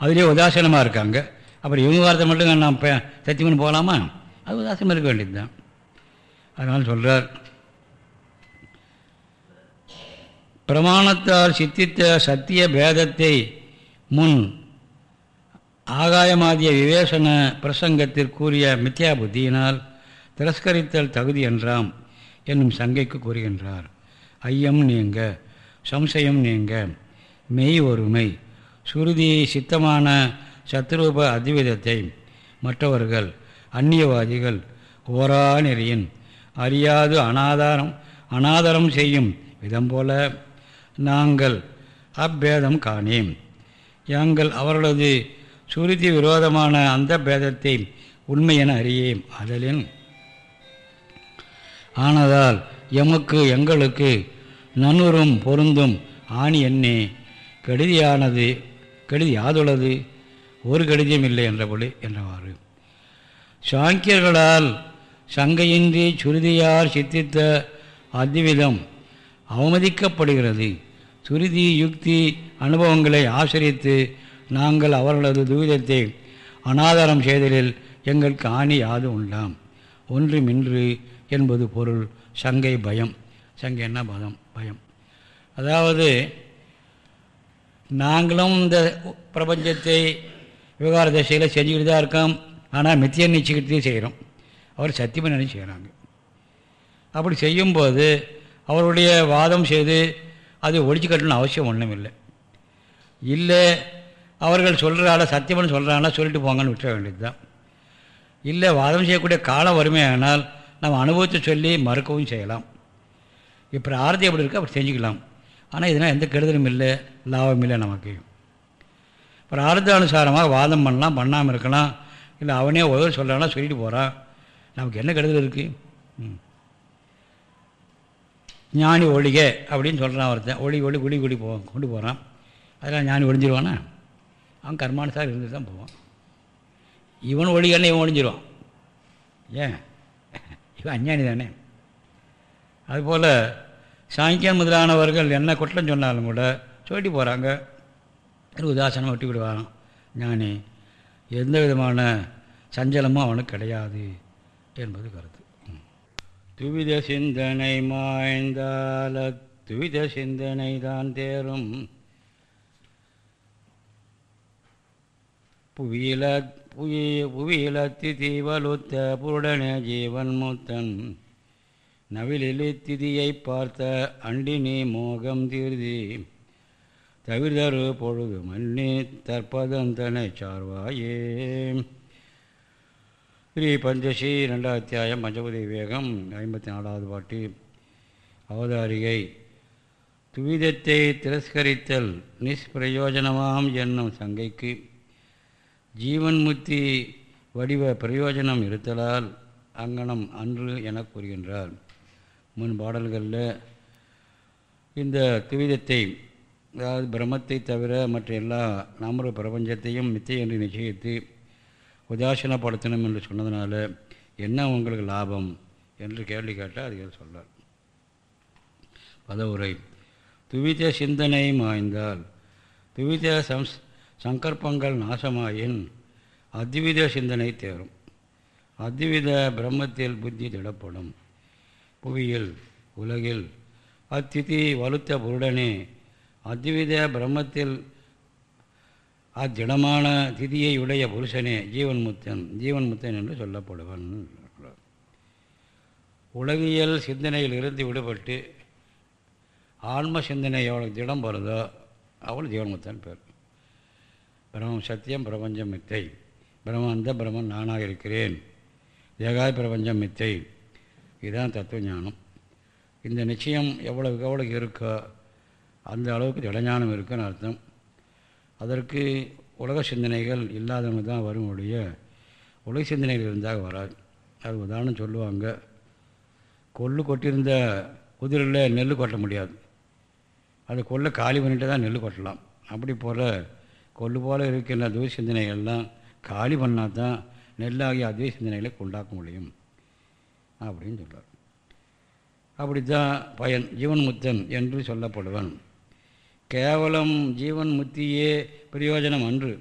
அதுலேயே உதாசீனமாக இருக்காங்க. அப்புறம் இவங்க வாரத்தை மட்டும் நான் இப்போ சத்தியமன் போகலாமா? அது உதாசீனமாக இருக்க வேண்டியது தான் அதனால் சொல்கிறார் பிரமாணத்தால் சித்தித்த சத்திய பேதத்தை முன் ஆகாயமாதிய விவேசன பிரசங்கத்திற்குரிய மித்யா புத்தியினால் திரஸ்கரித்தல் தகுதி என்றாம் என்னும் சங்கைக்கு கூறுகின்றார். ஐயம் நீங்க சம்சயம் நீங்க மெய் ஒருமை சுருதி சித்தமான சத்ரூப அத்விதத்தை மற்றவர்கள் அந்நியவாதிகள் ஓரா நெறியின் அறியாது அனாதாரம் அனாதரம் செய்யும் விதம் போல நாங்கள் அப்பேதம் காணேம். எங்கள் அவர்களது சுருதி விரோதமான அந்த பேதத்தை உண்மை என அறியேம். அதலின் ஆனதால் எமக்கு எங்களுக்கு நன்னுறும் பொருந்தும் ஆணி என்னே. கெடுதியானது கெடுதி யாதுள்ளது ஒரு கடிதம் இல்லை என்றபடி என்றவாறு. சாங்கியர்களால் சங்கையின்றி சுருதியார் சித்தித்த அத்விதம் அவமதிக்கப்படுகிறது. துருதி யுக்தி அனுபவங்களை ஆசிரித்து நாங்கள் அவர்களது துவிதத்தை அனாதாரம் செய்தலில் எங்களுக்கு ஆணி யாது உண்டாம். ஒன்றுமின்று என்பது பொருள் சங்கை பயம். சங்கை என்ன பதம்? பயம். அதாவது நாங்களும் இந்த பிரபஞ்சத்தை விவகார திசையில் செஞ்சுக்கிட்டு தான் இருக்கோம் ஆனால் மித்திய நிச்சயத்தை செய்கிறோம் அவர் சத்தியமாக செய்கிறாங்க அப்படி செய்யும்போது அவருடைய வாதம் செய்து அது ஒழிச்சு கட்டணும் அவசியம் ஒன்றும் இல்லை இல்லை அவர்கள் சொல்கிறால சத்தியம்னு சொல்கிறாங்களா சொல்லிட்டு போங்கன்னு விட்டுற வேண்டியது தான் இல்லை வாதம் செய்யக்கூடிய காலம் வறுமையானால் நம்ம அனுபவத்தை சொல்லி மறுக்கவும் செய்யலாம். இப்போ ஆரத்தி எப்படி இருக்குது அப்படி செஞ்சுக்கலாம். ஆனால் இதனால் எந்த கெடுதலும் இல்லை லாபம் இல்லை நமக்கு. அப்புறம் ஆர்த்தானுசாரமாக வாதம் பண்ணலாம் பண்ணாமல் இருக்கலாம். இல்லை அவனே உதவி சொல்கிறானா சொல்லிட்டு போகிறான் நமக்கு என்ன கெடுதல் இருக்குது ம். ஞானி ஒழிக அப்படின்னு சொல்கிறான் ஒருத்தன். ஒளி ஒளி குடி குடி போ கொண்டு போகிறான் அதெல்லாம் ஞானி ஒழிஞ்சிருவானா? அவன் கர்மானுசாரம் இருந்துட்டு தான் போவான். இவன் ஒழிகன்னு இவன் ஒழிஞ்சிருவான். ஏன்? இவன் அஞ்ஞானி தானே. அதுபோல் சாங்கியம் முதலானவர்கள் என்ன குற்றம் சொன்னாலும் கூட சொல்லிட்டு போகிறாங்க உதாசனம் விட்டு விடுவான் ஞானி எந்த விதமான சஞ்சலமும் அவனுக்கு கிடையாது என்பது கருத்து. துவித சிந்தனை மாய்ந்தால துவித சிந்தனை தான் தேரும். புவியில புவி புவியிலத்தி தீவலுத்த புருடனே ஜீவன் முத்தன். நவிலிலி பார்த்த அண்டினி மோகம் தீர்தி. தவிர்தரு பொழுது மன்னி தற்பதந்தனை சார்வாயே. ஸ்ரீ பஞ்சசி ரெண்டாம் அத்தியாயம் பஞ்சபதி விவேகம் ஐம்பத்தி நாலாவது பாட்டு. அவதாரிகை. துவிதத்தை திரஸ்கரித்தல் நிஷ்பிரயோஜனமாம் என்னும் சங்கைக்கு. ஜீவன் முத்தி வடிவ பிரயோஜனம் இருத்தலால் அங்கனம் அன்று என கூறுகின்றார். முன் பாடல்களில் இந்த துவிதத்தை அதாவது பிரம்மத்தை தவிர மற்ற எல்லா நாமர பிரபஞ்சத்தையும் மித்தை என்று நிச்சயித்து உதாசீனப்படுத்தணும் என்று சொன்னதுனால என்ன உங்களுக்கு லாபம் என்று கேள்வி கேட்டால் அதிகம் சொல்லார். பதவுரை. துவித சிந்தனை மாய்ந்தால் துவித சம்ஸ் சங்கற்பங்கள் நாசமாயின் அத்வித சிந்தனை தேரும். அத்வித பிரம்மத்தில் புத்தி திடப்படும். புவியில் உலகில். அத்திதி வலுத்த பொருடனே அத்வித பிரம்மத்தில் அத்திடமான திதியை உடைய புருஷனே ஜீவன் முத்தன் ஜீவன் முத்தன் என்று சொல்லப்படுவன். உலகியல் சிந்தனையில் இருந்து விடுபட்டு ஆன்ம சிந்தனை எவ்வளோ திடம் வருதோ அவள் ஜீவன்முத்தன் பேர். பிரம்மம் சத்தியம் பிரபஞ்சம் மித்தை. பிரம்ம அந்த பிரம்மன் நானாக இருக்கிறேன். ஏகாய பிரபஞ்சம் மித்தை. இதுதான் தத்துவ ஞானம் இந்த நிச்சயம் எவ்வளவுக்கு எவ்வளவு இருக்கோ அந்த அளவுக்கு திடஞானம் இருக்குன்னு அர்த்தம். அதற்கு உலக சிந்தனைகள் இல்லாதவங்க தான் வரும் ஒழிய உலக சிந்தனைகள் இருந்தால் வராது. அது உதாரணம் சொல்லுவாங்க. கொள்ளு கொட்டியிருந்த குதிரையில் நெல் கொட்ட முடியாது. அது கொள்ளை காலி பண்ணிட்டு தான் நெல் கொட்டலாம். அப்படி போல் கொள்ளு போல் இருக்கின்ற துவை சிந்தனைகள்லாம் காலி பண்ணால் தான் நெல்லாகிய அதே சிந்தனைகளை கொண்டாக்க முடியும். அப்படின்னு சொல்கிறார் அப்படித்தான் பயன் ஜீவன் முத்தன் என்று சொல்லப்படுவன். கேவலம் ஜீவன் முத்தியே பிரயோஜனம் அன்று.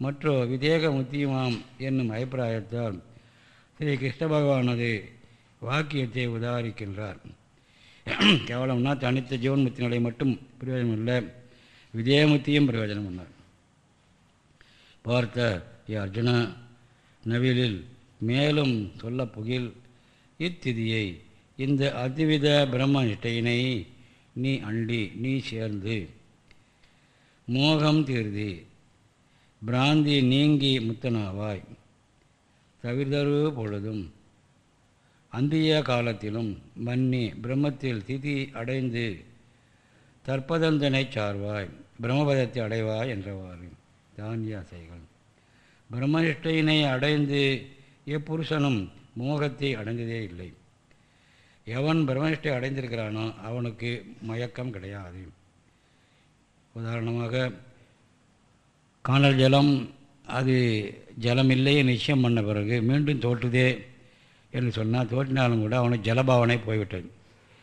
மற்றோ விதேக முத்தியுமாம் என்னும் அபிப்பிராயத்தால் ஸ்ரீ கிருஷ்ண பகவானது வாக்கியத்தை உதாரிக்கின்றார். கேவலம்னா தனித்த ஜீவன் முத்தி நிலை மட்டும் பிரயோஜனம் இல்லை. விதேமுத்தியும் பிரயோஜனம் பண்ணார் பார்த்த அர்ஜுன நவிலில் மேலும் சொல்ல புகில் இத்திதியை. இந்த அதிவித பிரம்ம நிஷ்டையினை நீ அண்டி நீ சேர்ந்து. மோகம் தீர்தி. பிராந்தி நீங்கி முத்தனாவாய். தவிர்தரு பொழுதும் அந்திய காலத்திலும் மன்னி பிரம்மத்தில் திதி அடைந்து தற்பதந்தனை சார்வாய். பிரம்மபதத்தை அடைவாய் என்றவாறு. தானியாசைகள் பிரம்மனிஷ்டையினை அடைந்து எப்புருஷனும் மோகத்தை அடைந்ததே இல்லை. எவன் பிரம்மனிஷ்டை அடைந்திருக்கிறானோ அவனுக்கு மயக்கம் கிடையாது. உதாரணமாக காணல் ஜலம் அது ஜலமில்லையே நிச்சயம் பண்ண பிறகு மீண்டும் தோற்றுதே என்று சொன்னால் தோற்றினாலும் கூட அவனுக்கு ஜலபாவனை போய்விட்டது.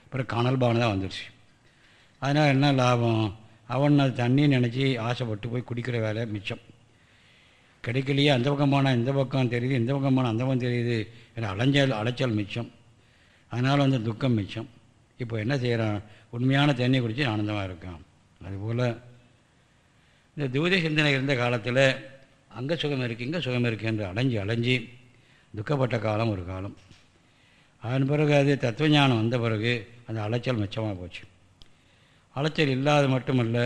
அப்புறம் காணல் பாவனை தான் வந்துடுச்சு அதனால் என்ன லாபம்? அவன் அது தண்ணி நினச்சி ஆசைப்பட்டு போய் குடிக்கிற வேலை மிச்சம். கிடைக்கலையே அந்த பக்கம் போனால் இந்த பக்கம் தெரியுது இந்த பக்கம் போனால் அந்த பக்கம் தெரியுது. என அலைஞ்சல் அலைச்சல் மிச்சம். அதனால் வந்து துக்கம் மிச்சம். இப்போ என்ன செய்கிறான் உண்மையான தண்ணி குடித்து ஆனந்தமாக இருக்கான். அதுபோல் இந்த தூத சிந்தனை இருந்த காலத்தில் அங்கே சுகம் இருக்குது இங்கே சுகம் இருக்குது என்று அலைஞ்சி அலைஞ்சி துக்கப்பட்ட காலம் ஒரு காலம். அதன் பிறகு அது தத்துவஞானம் வந்த பிறகு அந்த அலைச்சல் மிச்சமாக போச்சு. அலைச்சல் இல்லாத மட்டுமல்ல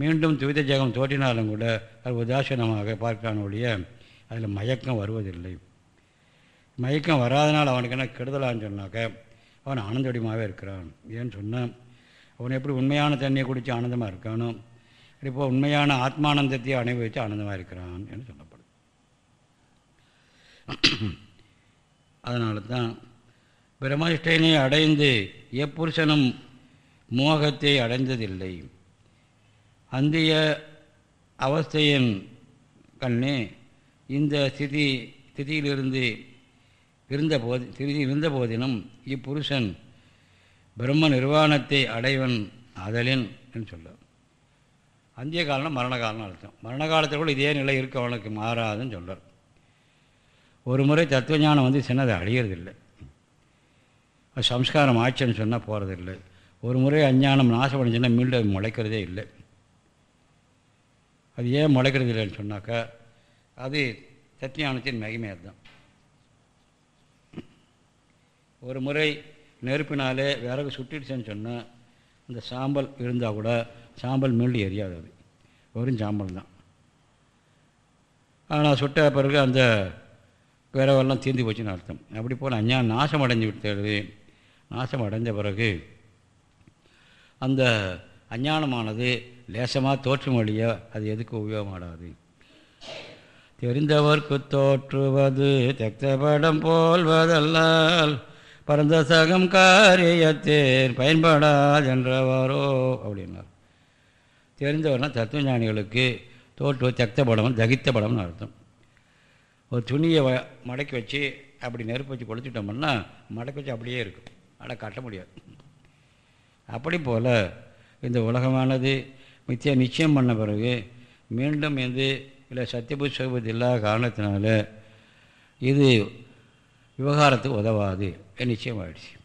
மீண்டும் துவித ஜெகம் தோற்றினாலும் கூட அது உதாசீனமாக பார்க்கிறான் ஒழிய அதில் மயக்கம் வருவதில்லை. மயக்கம் வராதனால் அவனுக்கு என்ன கெடுதலான்னு சொன்னாக்க அவன் ஆனந்தடியமாகவே இருக்கிறான். ஏன்னு சொன்னான் அவன் எப்படி உண்மையான தண்ணியை குடித்து ஆனந்தமாக இருக்கானோ இப்போ உண்மையான ஆத்மானந்தத்தை அனுபவித்து ஆனந்தமாக இருக்கிறான் என்று சொல்லப்படுது அதனால தான் பிரம்மனிஷ்டனை அடைந்து எப்புருஷனும் மோகத்தை அடைந்ததில்லை. அந்திய அவஸ்தையின் கண்ணே இந்த ஸ்திதி ஸ்திதியிலிருந்து இருந்த போது ஸ்திதி இருந்த போதினும் இப்புருஷன் பிரம்ம நிர்வாணத்தை அடைவன் அதலின் என்று சொல்ல அந்திய காலம் மரண காலம் அர்த்தம். மரண காலத்தில் கூட இதே நிலை இருக்க அவனுக்கு மாறாதுன்னு சொல்கிறார் ஒரு முறை தத்துவஞானம் வந்து சின்னதை அழியறதில்லை. அது சம்ஸ்காரம் ஆச்சுன்னு சொன்னால் போகிறதில்லை ஒரு முறை அஞ்ஞானம் நாசமடைஞ்சுன்னா மீண்டும் அது முளைக்கிறதே இல்லை. அது ஏன் முளைக்கிறது இல்லைன்னு சொன்னாக்கா அது சத்தியானத்தின் மகிமையாக தான் ஒரு முறை நெருப்பினாலே விறகு சுட்டிடுச்சுன்னு சொன்னால் இந்த சாம்பல் இருந்தால் கூட சாம்பல் மீண்டு எரியாது அது. வெறும் சாம்பல் தான். ஆனால் சுட்ட பிறகு அந்த விறவெல்லாம் தீர்ந்து போச்சுன்னு அர்த்தம். அப்படி போல் அஞ்ஞானம் நாசம் அடைஞ்சு விட்டது. நாசம் அடைஞ்ச பிறகு அந்த அஞ்ஞானமானது லேசமாக தோற்றும் வழியோ அது எதுக்கு உபயோகமாடாது. தெரிந்தவர்க்கு தோற்றுவது தெக்தபடம் போல்வதல்லால் பரந்த சகம் காரியத்தேன் பயன்படாதென்றவாரோ அப்படின்னார். தெரிந்தவர்னா தத்துவஞானிகளுக்கு தோற்று தக்த படம் தகித்த படம்னு அர்த்தம். ஒரு துணியை வ மடக்கி வச்சு அப்படி நெருப்பு வச்சு கொளுத்துட்டோம்னா மடக்கி வச்சு அப்படியே இருக்கும். ஆனால் கட்ட முடியாது. அப்படி போல் இந்த உலகமானது மித்திய நிச்சயம் பண்ண பிறகு மீண்டும் வந்து இல்லை சத்தியபுத் சோபத்து இல்லாத காரணத்தினால இது விவகாரத்துக்கு உதவாது. நிச்சயமாகிடுச்சு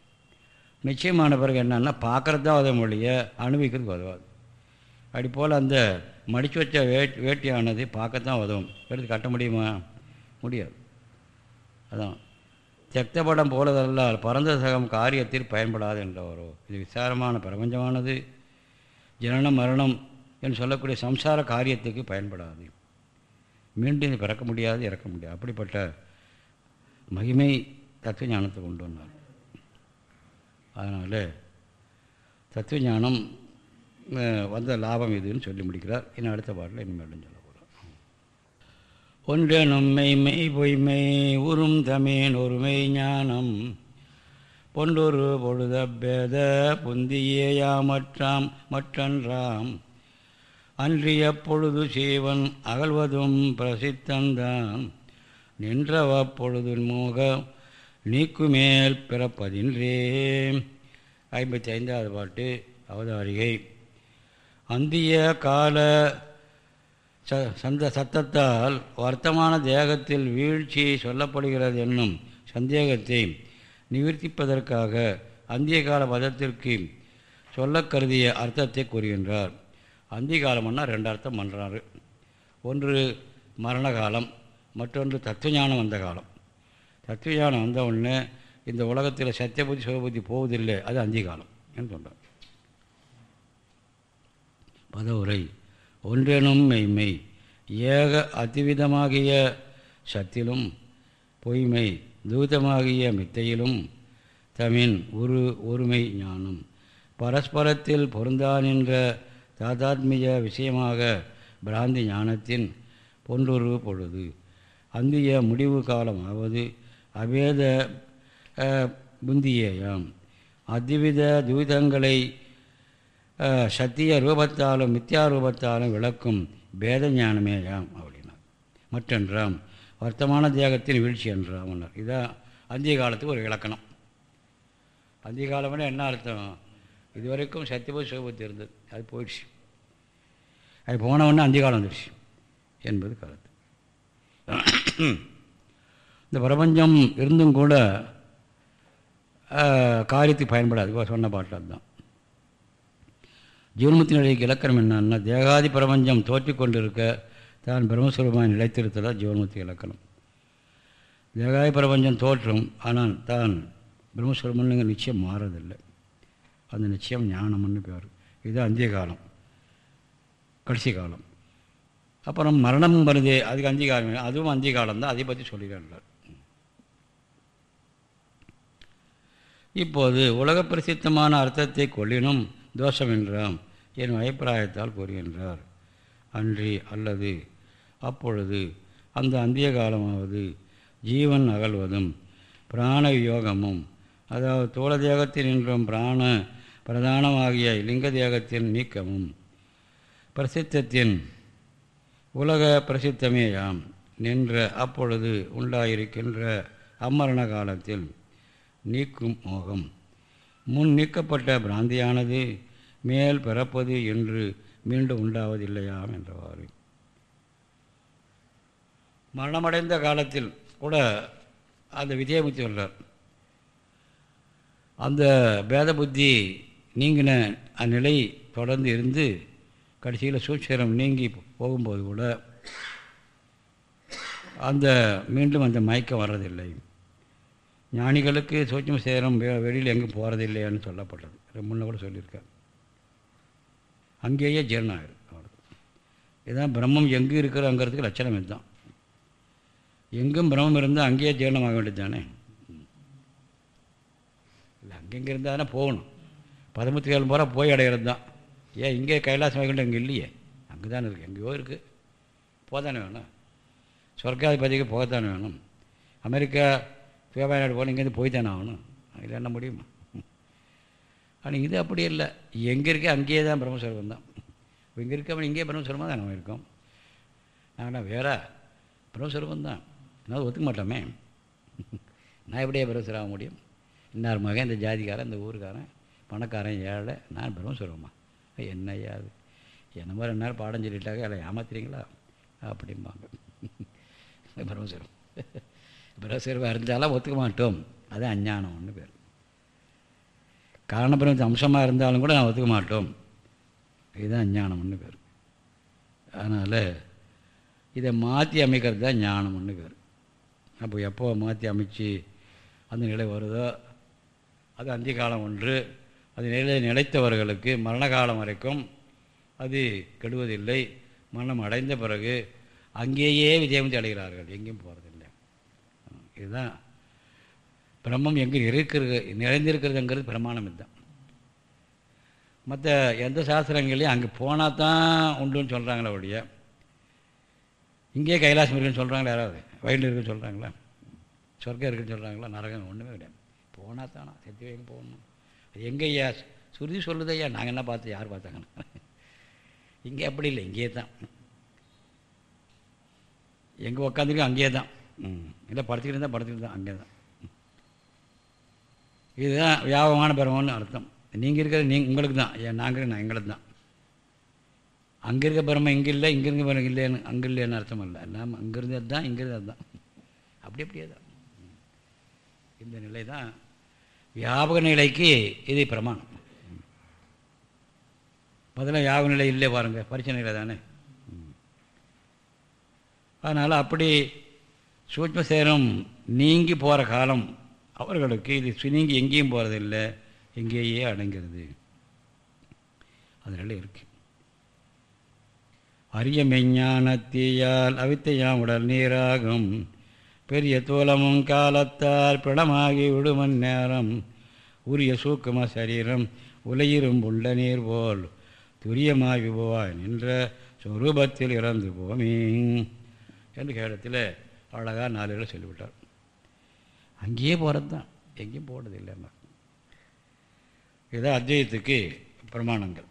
நிச்சயமான பிறகு என்னென்னா பார்க்குறது தான் உதவ மொழிய அனுபவிக்கிறதுக்கு உதவாது. அப்படி போல் அந்த மடித்து வச்ச வே வேட்டியானது பார்க்கத்தான் உதவும். எடுத்து கட்ட முடியுமா? முடியாது. அதான். தெக்தபடம் போலதல்லால் பரந்த சகம் காரியத்தில் பயன்படாது என்றவரோ இது விசாரமான பிரபஞ்சமானது. ஜனனம் மரணம் என்று சொல்லக்கூடிய சம்சார காரியத்துக்கு பயன்படாது. மீண்டும் இது பிறக்க முடியாது இறக்க முடியாது. அப்படிப்பட்ட மகிமை தத்துவ ஞானத்தை கொண்டு வந்தார். அதனால் தத்துவ ஞானம் வந்த லாபம் இதுன்னு சொல்லி முடிக்கிறார். இன்னும் அடுத்த பாட்டில் இனிமேலும் சொல்ல போகிறோம் ஒன்றெனும் மெய்மை பொய்மை உறும் தமேன் ஒருமை ஞானம். பொன்றொரு பொழுத பேத புந்தியேயாமற்றாம் மற்றன்றாம். அன்றிய பொழுது சீவன் அகழ்வதும் பிரசித்தந்தான். நின்றவ பொழுது மூக நீக்குமேல் பிறப்பதின்றே. ஐம்பத்தி ஐந்தாவது பாட்டு அவதாரிகை. அந்திய கால ச சந்த சத்தத்தால் வர்த்தமான தேகத்தில் வீழ்ச்சி சொல்லப்படுகிறது என்னும் சந்தேகத்தை நிவர்த்திப்பதற்காக அந்திய கால பதத்திற்கு சொல்ல கருதிய அர்த்தத்தை கூறுகின்றார். அந்திய காலம்னா ரெண்டு அர்த்தம் பண்ணுறாரு ஒன்று மரண காலம் மற்றொன்று தத்துவஞானம் வந்த காலம். தத்துவஞானம் வந்த உடனே இந்த உலகத்தில் சத்தியபுத்தி சுகபுத்தி போவதில்லை. அது அந்திகாலம் என்று சொல்கிறார் பதவுரை ஒன்றெனும் மெய்மை ஏக அதிவிதமாகிய சத்திலும் பொய்மை தூதமாகிய மித்தையிலும் தமின் ஒரு ஒருமை ஞானம் பரஸ்பரத்தில் பொருந்தானின்ற தாதாத்மிய விஷயமாக பிராந்தி ஞானத்தின் பொன்றுரு பொழுது அந்திய முடிவு காலம் அதாவது அபேத புந்தியேயாம். அதிவித துவிதங்களை சத்திய ரூபத்தாலும் மித்யா ரூபத்தாலும் விளக்கும் பேத ஞானமேயாம் அப்படின்னார் மற்றென்றாம் வர்த்தமான தேகத்தின் வீழ்ச்சி என்றாம் இதுதான் அந்திய காலத்துக்கு ஒரு இலக்கணம். அந்திய காலம்னா என்ன அர்த்தம்? இதுவரைக்கும் சத்தியபோது சுகபத்து இருந்தது. அது போயிடுச்சு. அது போனவொன்னே அந்திய காலம் வந்துடுச்சு. என்பது கருத்து. <coughs> இந்த பிரபஞ்சம் இருந்தும் கூட காரியத்துக்கு பயன்படாது. சொன்ன பாட்டு அதுதான். ஜீவன்முத்தினுடைய இலக்கணம் என்னன்னா தேகாதி பிரபஞ்சம் தோற்றிக்கொண்டிருக்க தான் பிரம்மஸ்வரூபமாக நிலைத்திருத்ததான் ஜீவன்முத்தி இலக்கணம். தேகாதி பிரபஞ்சம் தோற்றும் ஆனால் தான் பிரம்மஸ்வரூபம்னு நிச்சயம் மாறதில்லை. அந்த நிச்சயம் ஞானம்னு பேர். இது அந்திய காலம் கடைசி காலம். அப்புறம் மரணம் வருது. அதுக்கு அஞ்சிகாரம் அதுவும் அந்திய தான். அதை பற்றி சொல்லிடுறார் இப்போது உலக பிரசித்தமான அர்த்தத்தை கொள்ளினும் தோஷம் என்றாம். என் அபிப்பிராயத்தால் கூறுகின்றார். அன்றி அல்லது அப்பொழுது அந்த அந்திய காலமாவது ஜீவன் அகழ்வதும் பிராண யோகமும் அதாவது தோள தேகத்தில் நின்றும் பிராண பிரதானமாகிய லிங்க தேகத்தின் நீக்கமும் பிரசித்தத்தின் உலக பிரசித்தமேயாம் நின்ற அப்பொழுது உண்டாயிருக்கின்ற அம்மரண காலத்தில் நீக்கும் மோகம். முன் நீக்கப்பட்ட பிராந்தியானது மேல் பிறப்பது என்று மீண்டும் உண்டாவதில்லையாம் என்றவாறு. மரணமடைந்த காலத்தில் கூட அந்த விஜயமுத்தி சொல்கிறார் அந்த பேத புத்தி நீங்கின அந்நிலை தொடர்ந்து இருந்து கடைசியில் சூட்சரம் நீங்கி போகும்போது கூட அந்த மீண்டும் அந்த மயக்கம் வர்றதில்லை. ஞானிகளுக்கு சூட்சம் சேரம் வெ வெளியில் எங்கேயும் போகிறதில்லையான்னு சொல்லப்பட்டது. முன்ன கூட சொல்லியிருக்கேன். அங்கேயே ஜீரணம் ஆகிடும் இதுதான் பிரம்மம் எங்கே இருக்கிறோங்கிறதுக்கு லட்சணம் இதுதான். எங்கும் பிரம்மம் இருந்தால் அங்கேயே ஜீரணமாக வேண்டியது தானே இல்லை அங்கெங்கே இருந்தால் தானே போகணும். பதமூத்தி ஏழு போகிற போய் அடையிறது தான் ஏன் இங்கே கைலாசம் வைகுண்டம் இங்கே இல்லையே? அங்கே தானே இருக்குது எங்கேயோ இருக்குது போதானே வேணும். சொர்க்காதிபதிக்கு போகத்தானே வேணும். அமெரிக்கா சுயபாநாடு போகணும் இங்கேருந்து போய் தானே ஆகணும். அதில் என்ன முடியுமா? ஆனால் இது அப்படி இல்லை. எங்கே இருக்க அங்கேயே தான் பிரம்மஸ்வரூபம் தான். இங்கே இருக்க இங்கேயே பிரம்மஸ்வரமாக தான் நம்ம இருக்கோம். நாங்கள் வேற? பிரம்மஸ்வரூபம் தான். நான் ஒத்துக்க மாட்டோமே. நான் எப்படியே பிரம்மஸ்வரம் ஆக முடியும்? இன்னார் மகன் இந்த ஜாதிக்காரன் இந்த ஊருக்காரன் பணக்காரன் ஏழை நான் பிரம்மஸ்வரமா என்னையா அது? என்ன மாதிரி ரெண்டு நேரம் பாடம் சொல்லிட்டாங்க அதில் ஏமாத்துறீங்களா? அப்படிம்பாங்க. பிரம்மசுரம் பிரம்மஸ்வரமாக இருந்தாலும் ஒத்துக்க மாட்டோம். அது அஞ்ஞானம்னு பேர். காரணபிரமத்து அம்சமாக இருந்தாலும் கூட நான் ஒத்துக்க மாட்டோம். இதுதான் அஞ்ஞானம்னு பேர். அதனால் இதை மாற்றி அமைக்கிறது தான் ஞானம்னு பேர். அப்போ எப்போ மாற்றி அமைச்சு அந்த நிலை வருதோ அது அந்திய காலம் ஒன்று அது நிலை நிலைத்தவர்களுக்கு மரண காலம் வரைக்கும் அது கெடுவதில்லை. மரணம் அடைந்த பிறகு அங்கேயே விஜயமந்தி அடைகிறார்கள். எங்கேயும் போகிறதில்லை இதுதான். பிரம்மம் எங்கே இருக்கிறது நிறைந்திருக்கிறதுங்கிறது பிரமாணம் இதுதான். மற்ற எந்த சாஸ்திரங்களையும் அங்கே போனால் தான் உண்டுன்னு சொல்கிறாங்களே ஒழிய இங்கேயே கைலாசம் இருக்குன்னு சொல்கிறாங்களா யாராவது? வயலில் இருக்குன்னு சொல்கிறாங்களா சொர்க்கம் இருக்குன்னு சொல்கிறாங்களா நரகம் ஒன்றுமே கிடையாது. போனால் தானா செத்து போகணும்? அது சுருதி சொல்லுதையா நாங்கள் என்ன பார்த்து யார் பார்த்தாங்கண்ணா இங்கே அப்படி இல்லை இங்கேயே தான். எங்கே உக்காந்துருக்கோம் அங்கேயே தான். ம். இல்லை படுத்துக்கிட்டு இருந்தால் படுத்துக்கிட்டு தான் அங்கே தான். இதுதான் வியாபகமான பிரமம்னு அர்த்தம். நீங்கள் இருக்கிறது நீ உங்களுக்கு தான். ஏன் நாங்கள் நான் எங்களுக்கு தான். அங்கே இருக்க பிரம்ம இங்கே இல்லை இங்கே இருக்க பிரம்மம் இல்லைன்னு அங்கே இல்லைன்னு அர்த்தம் இல்லை. எல்லாம் அங்கே இருந்தது தான் இங்கே இங்கேருந்து அதுதான் அப்படி அப்படியே தான். இந்த நிலை தான் வியாபக நிலைக்கு இது பிரமாணம். முதல்ல யாபக நிலை இல்லை பாருங்கள் பரிச்சை நிலை தானே. அதனால் அப்படி சூட்ச சேரம் நீங்கி போகிற காலம் அவர்களுக்கு இது நீங்கி எங்கேயும் போகிறதில்லை எங்கேயே அடங்கிறது. அதனால் இருக்கு. அரிய மெஞ்ஞானத்தீயால் அவித்தையாம் உடல் நீராகும். பெரிய தூலமும் காலத்தால் பிடமாகி விடுமன் நேரம். உரிய சூக்கம சரீரம் உலையிரும் உள்ள நீர் போல் துரியமாய் விபவாய் நின்ற சொரூபத்தில் இறந்து போமே என்று கேடத்தில் அழகாக நாளில் சொல்லிவிட்டார். அங்கேயே போகிறது தான் எங்கேயும் போனதில்லைன்னா இதுதான் அத்வைதத்துக்கு பிரமாணங்கள்.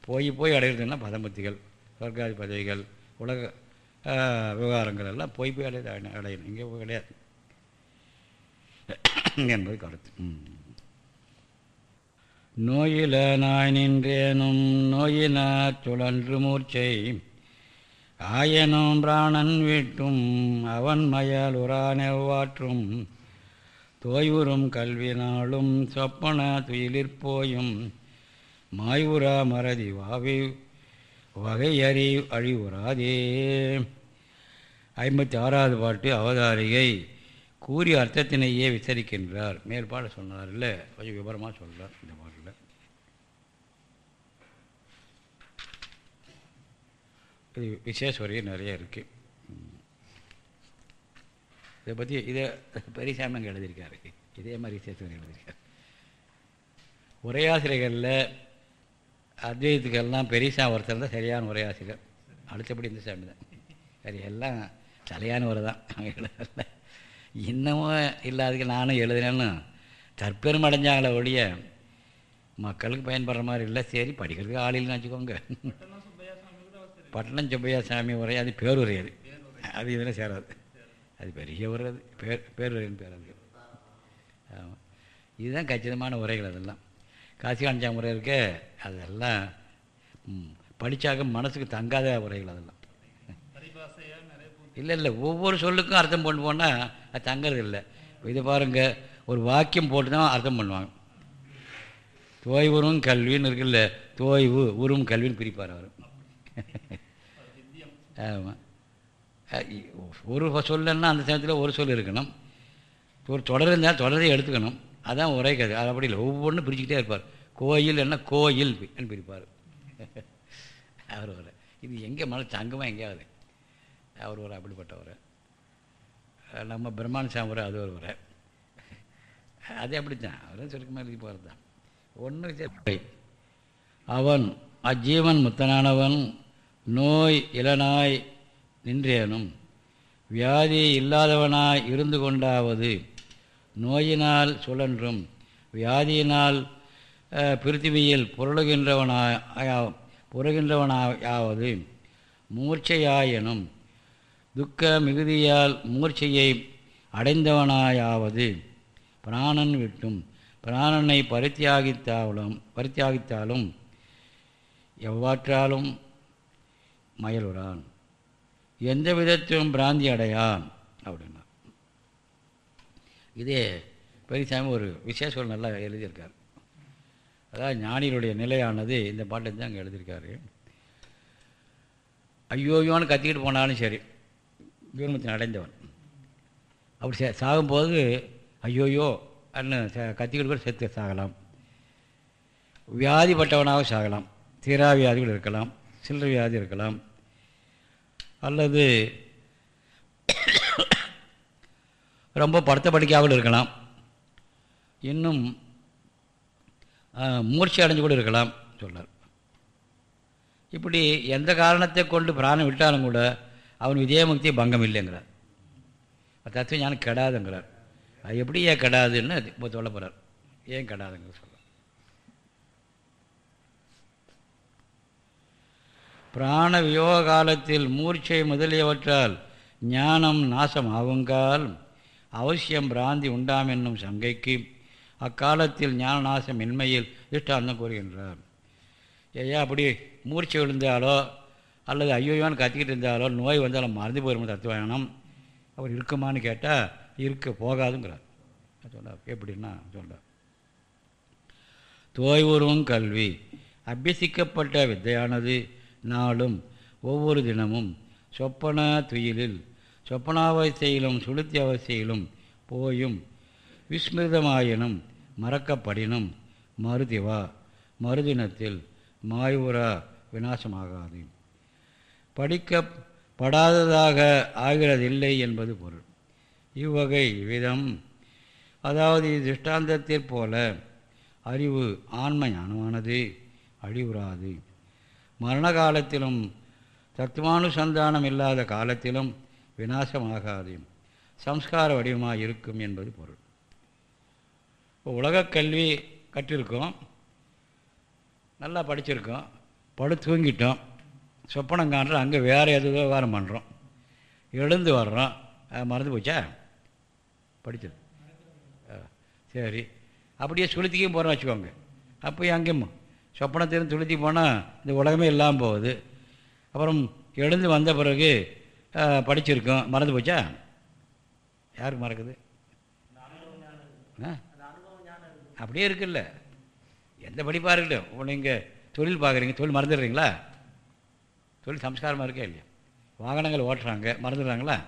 போய் போய் அடைகிறதுனா பதம்பத்திகள் சொர்க்காதி பதவிகள் உலக விவகாரங்கள் எல்லாம் போய் போய் அடைய அடையணும். இங்கே போய் கிடையாது. என்பது கருத்து. நோயில நாய் நின்றேனும் நோயினார் சுழன்று மூர்ச்சை. ஆயனும் பிராணன் வீட்டும் அவன் மயல் உரானெவ்வாற்றும் தோய்வுறும் கல்வினாலும் சொப்பன துயிலிற்போயும் மாய்வுரா மறதி வாவி வகையறி அழிவுறாதே ஐம்பத்தி ஆறாவது பாட்டு அவதாரிகை. கூறிய அர்த்தத்தினையே விசாரிக்கின்றார். மேற்பாடு சொன்னார் இல்லை கொஞ்சம் விவரமாக சொல்கிறார் இந்த பாட்டில். இது விசேஷ வரையும் நிறைய இருக்குது இதை பற்றி இதை பெரியசாமி அங்கே எழுதியிருக்காரு? இதே மாதிரி விசேஷம் எழுதியிருக்காரு. உரையாசிரியர்களில் அத்வைத்துக்கெல்லாம் பெரியசா ஒருத்தர் தான் சரியான உரையாசிரியர் அடுத்தபடி இந்த சாமி தான். சரி எல்லாம் தலையான உரை தான். எழுதல இன்னமும் இல்லாததுக்கு நானும் எழுதினேன்னு தற்பெரும் அடைஞ்சாங்களே ஒழிய மக்களுக்கு பயன்படுற மாதிரி இல்லை. சரி படிக்கிறதுக்கு ஆள் இல்லைன்னு வச்சுக்கோங்க. பட்டணம் சுப்பையா சாமி உரை அது பேருரை அது. அது இதில் சேராது. அது பெரிய உரை அது. பேர் பேருரைன்னு பேர் அது. ஆமாம் இதுதான் கச்சிதமான உரைகள் அதெல்லாம். காசி காணிச்சா முறை இருக்க அதெல்லாம் படித்தாக்க மனசுக்கு தங்காத உரைகள் அதெல்லாம். இல்லை இல்லை ஒவ்வொரு சொல்லுக்கும் அர்த்தம் பண்ணு போனால் அது தங்கிறது இல்லை. இதை பாருங்கள் ஒரு வாக்கியம் போட்டு தான் அர்த்தம் பண்ணுவாங்க. தோய்வுறும் கல்வின்னு இருக்குல்ல தோய்வு உரும் கல்வின்னு பிரிப்பார் அவர். ஆமாம் ஒரு சொல்லுன்னா அந்த சமயத்தில் ஒரு சொல் இருக்கணும். ஒரு தொடர் இருந்தால் தொடரை எடுத்துக்கணும். அதான் ஒரே கதை. அது அப்படி இல்லை. ஒவ்வொன்றும் பிரிச்சுக்கிட்டே இருப்பார். கோயில் என்ன? கோயில் பிரிப்பார். அவர் ஒரு இது எங்கே மன தங்கமாக எங்கேயாவது. அவர் ஒரு அப்படிப்பட்டவர் நம்ம பிரம்மாண்ட சாமர் அது ஒரு வர அது அப்படித்தான். அவரும் சுருக்கமாக எழுதி போகிறது தான் ஒன்று அவன் அஜீவன் முத்தனானவன் நோய் இளனாய் நின்றேனும் வியாதி இல்லாதவனாய் இருந்து கொண்டாவது நோயினால் சுழன்றும் வியாதியினால் பிருத்திவியில் புரளுகின்றவனாய் புரகின்றவனாயாவது மூர்ச்சையாயினும் துக்க மிகுதியால் மூர்ச்சையை அடைந்தவனாயாவது பிராணன் விட்டும் பிராணனை பரித்தியாகித்தாலும் பரித்தியாகித்தாலும் எவ்வாற்றாலும் மயலுறான். எந்த விதத்திலும் பிராந்தி அடையான். அப்படின்னா இதே பெரியசாமி ஒரு விசேஷ நல்லா எழுதியிருக்கார். அதாவது ஞானிகளுடைய நிலையானது இந்த பாட்டை தான் அங்கே எழுதியிருக்காரு. ஐயோயோன்னு கத்திக்கிட்டு போனாலும் சரி ஜீவன்மத்தின் அடைந்தவன். அப்படி சே சாகும்போது ஐயோயோ அன்னு ச- கத்திக்கிட்டு கூட செத்து சாகலாம். வியாதிப்பட்டவனாக சாகலாம். தீரா வியாதிகள் இருக்கலாம் சில்லறை வியாதி இருக்கலாம். அல்லது ரொம்ப படுத்த படுக்கையாகவும் இருக்கலாம். இன்னும் மூர்ச்சி மூர்ச்சை அடைஞ்சு கூட இருக்கலாம் சொல்கிறார் இப்படி எந்த காரணத்தை கொண்டு பிராணம் விட்டாலும் கூட அவன் விஜயமுக்தி பங்கம் இல்லைங்கிறார். அது தத்துவ ஞானம் கெடாதுங்கிறார். அது எப்படி ஏன் கெடாதுன்னு இப்போ சொல்ல போகிறார் ஏன் கெடாதுங்கிற சொல்ல பிராண வியோக காலத்தில் மூர்ச்சை முதலியவற்றால் ஞானம் நாசம் ஆகுங்கால் அவசியம் பிராந்தி உண்டாம் என்னும் சங்கைக்கு அக்காலத்தில் ஞானநாசம் இன்மையில் இஷ்டாந்தம் கூறுகின்றார். ஏயா அப்படி மூர்ச்சி விழுந்தாலோ அல்லது ஐயோயோன்னு கத்திக்கிட்டு இருந்தாலோ நோய் வந்தாலும் மறந்து போயிடும் தத்துவாயனம் அவர் இருக்குமான்னு கேட்டால் இருக்க போகாதுங்கிறார். சொல்கிறார் எப்படின்னா சொல்கிறார் தோய்வுறும் கல்வி அபியசிக்கப்பட்ட வித்தையானது நாளும் ஒவ்வொரு தினமும் சொப்பன துயிலில் சொப்பனாவஸ்தையிலும் சுளுத்தி அவஸ்தையிலும் போயும் விஸ்மிருதமாயினும் மறக்கப்படினும் மறுதிவா மறுதினத்தில் மாயூரா விநாசமாகாது. படிக்கப்படாததாக ஆகிறதில்லை என்பது பொருள். இவ்வகை விதம் அதாவது திருஷ்டாந்தத்திற் போல அறிவு ஆன்ம ஞானமானது அழிவுறாது. மரண காலத்திலும் தத்துவானுசந்தானம் இல்லாத காலத்திலும் விநாசமாகாதையும் சம்ஸ்கார வடிவமாக இருக்கும் என்பது பொருள். இப்போ உலகக் கல்வி கற்றிருக்கோம். நல்லா படிச்சிருக்கோம். படு தூங்கிட்டோம். சொப்பனம் காண்றோம் அங்கே வேறு எதுவும் விவகாரம் பண்ணுறோம் எழுந்து வர்றோம். அது மறந்து போச்சா? படிச்சது ஆ, சரி. அப்படியே சுளுத்திக்கும் போகிறோம் வச்சுக்கோங்க. அப்போ அங்கேயும் சொப்பனத்திலும் துளுத்தி போனால் இந்த உலகமே இல்லாமல் போகுது. அப்புறம் எழுந்து வந்த பிறகு படிச்சிருக்கோம். மறந்து போச்சா? யாருக்கு மறக்குது? ஆ? அப்படியே இருக்குல்ல. எந்த படிப்பாக இருக்கட்டும். இப்போ நீங்கள் தொழில் பார்க்குறீங்க. தொழில் மறந்துடுறீங்களா? தொழில் சம்ஸ்காரமாக இருக்கே இல்லையா? வாகனங்கள் ஓட்டுறாங்க. மறந்துடுறாங்களா?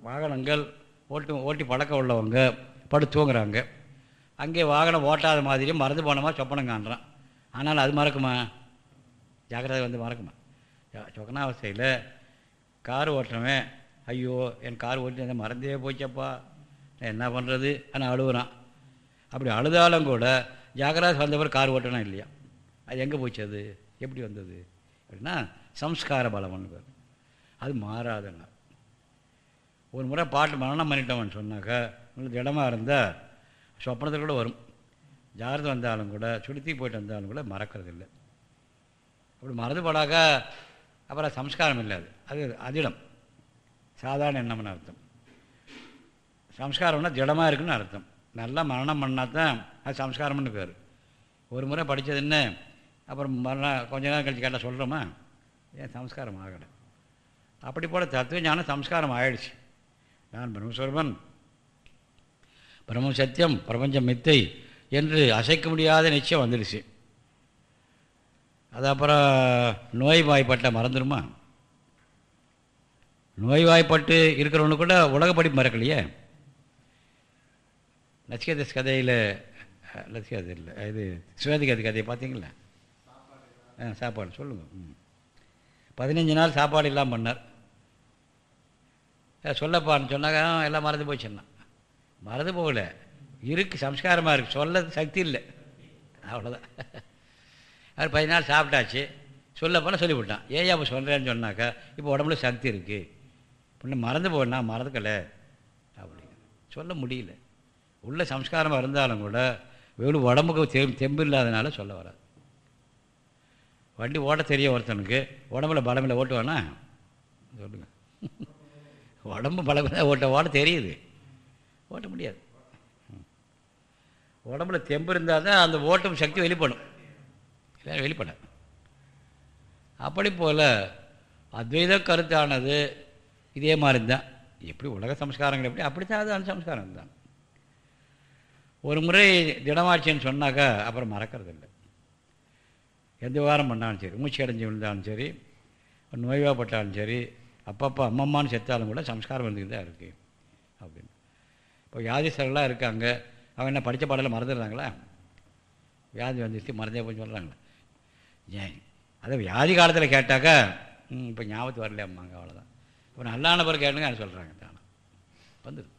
வாகனங்கள் ஓட்டு ஓட்டி பழக்கம் உள்ளவங்க படு தூங்குறாங்க. அங்கே வாகனம் ஓட்டாத மாதிரியும் மறந்து போனமா சொப்பனம் காண்றான். ஆனால் அது மறக்குமா? ஜாக்கிரதை வந்து மறக்குமா? சொகனாவஸ்தையில் கார் ஓட்டுறவன் ஐயோ என் கார் ஓட்டி மறந்தே போச்சப்பா. நான் என்ன பண்ணுறது ஆனால் அழுகுறான். அப்படி அழுதாலும் கூட ஜாக்கிரதை வந்தவர் கார் ஓட்டணும் இல்லையா? அது எங்கே போச்சு அது? எப்படி வந்தது? அப்படின்னா சம்ஸ்கார பலம்னு பேர் அது மாறாதுங்க. ஒரு முறை பாட்டு மரணம் பண்ணிட்டோம்னு சொன்னாக்கா உங்களுக்கு திடமாக இருந்தால் சொப்பனத்தில் கூட வரும். ஜாகிரதை வந்தாலும் கூட சுடுத்தி போயிட்டு வந்தாலும் கூட மறக்கிறது இல்லை அப்படி போடாக்கா அப்புறம் சம்ஸ்காரம் இல்லை அது. அது அதிடம். சாதாரண எண்ணம்னு அர்த்தம். சம்ஸ்காரம்னா திடமாக இருக்குன்னு அர்த்தம். நல்லா மரணம் பண்ணால் தான் அது சம்ஸ்காரம்னு பேர். ஒரு முறை படித்தது என்ன? அப்புறம் மறுநாள் கொஞ்ச நேரம் கழிச்சு கேட்டால் சொல்கிறோமா ஏன் சம்ஸ்காரம் ஆகலை? அப்படி போல் தத்துவ ஞானம் சம்ஸ்காரம் ஆயிடுச்சு. நான் பிரம்மஸ்வரபன். பிரம்ம சத்தியம் பிரபஞ்சம் மித்தை என்று அசைக்க முடியாத நிச்சயம் வந்துடுச்சு. அது அப்புறம் நோய்வாய்ப்பட்ட மறந்துடுமா? நோய்வாய்ப்பட்டு இருக்கிறவனு கூட உலக படிப்பு மறக்கலையே? லட்சிகதஸ் கதையில் லட்சிகதை இல்லை இது சிவாதிகதி கதையை பார்த்தீங்களா? ஆ சாப்பாடு சொல்லுங்கள் ம். பதினஞ்சு நாள் சாப்பாடு இல்லாமல் பண்ணார். சொல்லப்பான்னு சொன்னாங்க எல்லாம் மறந்து போச்சுன்னா மறந்து போகல. இருக்குது சம்ஸ்காரமாக இருக்குது சொல்ல சக்தி இல்லை. அவ்வளோதான் அது பதினஞ்சு நாள் சாப்பிட்டாச்சு சொல்லப்போனால் சொல்லிவிட்டான். ஏன் அப்போ சொல்கிறேன்னு சொன்னாக்கா இப்போ உடம்புல சக்தி இருக்குது பொண்ணு மறந்து போனா மறந்துக்கலை. அப்படிங்க சொல்ல முடியல. உள்ள சம்ஸ்காரமாக இருந்தாலும் கூட வெறும் உடம்புக்கு தெம் தெம்பு இல்லாதனால சொல்ல வராது. வண்டி ஓட்ட தெரிய ஒருத்தனுக்கு. உடம்புல பலமில்லை ஓட்டுவானா? சொல்லுங்கள் உடம்பு பலமில்லை ஓட்ட ஓட தெரியுது. ஓட்ட முடியாது. உடம்புல தெம்பு இருந்தால் தான் அந்த ஓட்டும் சக்தி வெளிப்படும். இல்லை வெளிப்பட அப்படி போல் அத்வைத கருத்தானது இதே மாதிரி தான் எப்படி உலக சம்ஸ்காரங்கள் எப்படி? அப்படி தான் அது அந்த சம்ஸ்காரம் தான். ஒரு முறை திடமாட்சின்னு சொன்னாக்கா அப்புறம் மறக்கிறது இல்லை எந்த வாரம் பண்ணாலும் சரி மூச்சு அடைஞ்சு விழுந்தாலும் சரி நோய்வாப்பட்டாலும் சரி அப்பப்போ அம்மம்மான்னு செத்தாலும் கூட சம்ஸ்காரம் வந்துக்கிட்டு தான் இருக்குது அப்படின்னு. இப்போ வியாதிஸ்தர்களாக இருக்காங்க. அவங்க என்ன படித்த பாடலில் மறந்துடுறாங்களா? வியாதி வந்துச்சு மறந்தே போய் சொல்கிறாங்களே ஏன் அதை வியாதி காலத்தில் கேட்டாக்கா இப்போ ஞாபகத்து வரல அம்மாங்க அவ்வளோதான் இப்போ நல்லான பிறகு கேட்டுங்க அது சொல்கிறாங்க தானே வந்துடு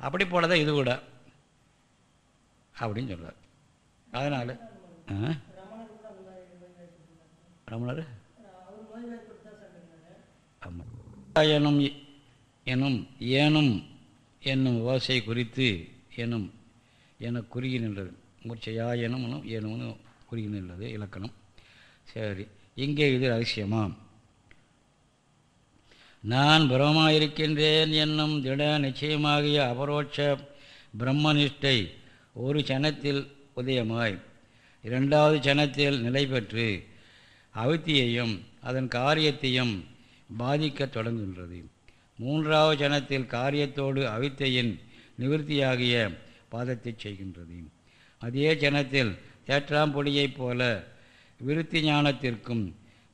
அப்படி போல தான் இது கூட. அப்படின்னு சொல்கிறார் அதனால் ரமணர்? எனும் எனும் ஏனும் என்னும் ஓசை குறித்து எனும் என குறுகி நின்றது. மூர்ச்சையா எனும் ஏனும்னு குறுகி இலக்கணம். சரி இங்கே இது ரகசியமா? நான் பிரமமாயிருக்கின்றேன் என்னும் திட நிச்சயமாகிய அபரோட்ச பிரம்மனிஷ்டை ஒரு சனத்தில் உதயமாய் இரண்டாவது சனத்தில் நிலை பெற்று அவித்தியையும் அதன் காரியத்தையும் பாதிக்கத் தொடங்குகின்றது. மூன்றாவது சனத்தில் காரியத்தோடு அவித்தையின் நிவர்த்தியாகிய பாதத்தை செய்கின்றது. அதே சனத்தில் தேற்றாம்பொடியைப் போல விருத்தி ஞானத்திற்கும்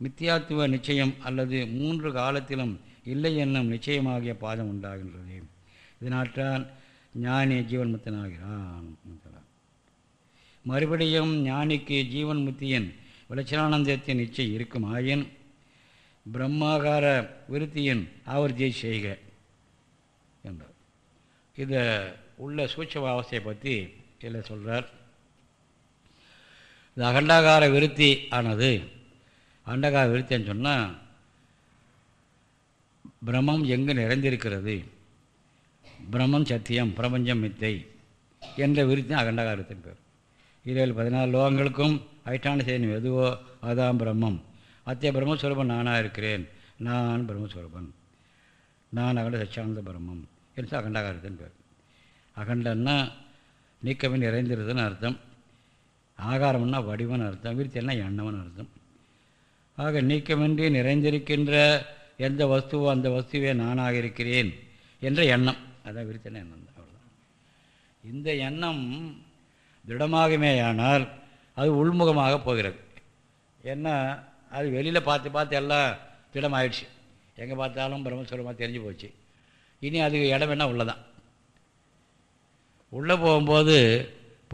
மித்தியாத்துவ நிச்சயம் அல்லது மூன்று காலத்திலும் இல்லை என்னும் நிச்சயமாகிய பாதம் உண்டாகின்றது. இதனால்தான் ஞானி ஜீவன் முத்தனாகிறான் மறுபடியும் ஞானிக்கு ஜீவன் முத்தியின் விளச்சலானந்தத்தின் நிச்சயம் இருக்கும் ஆயின் பிரம்மாகார விருத்தியின் ஆவர்த்தியை செய்க என்றார். இதை உள்ள சூட்சம அவஸ்தையை பற்றி இதில் சொல்கிறார் இது அகண்டாகார விருத்தி ஆனது. அண்டகார விருத்தின்னு சொன்னால் பிரம்மம் எங்கு நிறைந்திருக்கிறது? பிரம்மம் சத்தியம் பிரபஞ்சம் மித்தை என்ற விருத்தி அகண்டகாரத்தின் பேர். இருபது பதினாலு லோகங்களுக்கும் ஐட்டான செய்யணும் எதுவோ அதான் பிரம்மம். அத்திய பிரம்மஸ்வரூபன் நானாக இருக்கிறேன். நான் பிரம்மஸ்வரூபன். நான் அகண்ட சச்சியானந்த பிரம்மம் என்று அகண்டாகாரத்தின் பேர். அகண்டன்னா நீக்கமே நிறைந்திருதுன்னு அர்த்தம். ஆகாரம்னா வடிவம்னு அர்த்தம் விருத்தினா எண்ணம்னு அர்த்தம். ஆக நீக்கமின்றி நிறைந்திருக்கின்ற எந்த வஸ்துவோ அந்த வஸ்துவே நானாக இருக்கிறேன் என்ற எண்ணம். அதான் விருத்தின எண்ணம். தான் அவ்வளோதான் இந்த எண்ணம் திடமாகுமேயானால் அது உள்முகமாக போகிறது. ஏன்னா அது வெளியில் பார்த்து பார்த்து எல்லாம் திடமாயிடுச்சு. எங்கே பார்த்தாலும் பிரம்மஸ்வரமாக தெரிஞ்சு போச்சு. இனி அதுக்கு இடம் என்ன? உள்ளதான். உள்ளே போகும்போது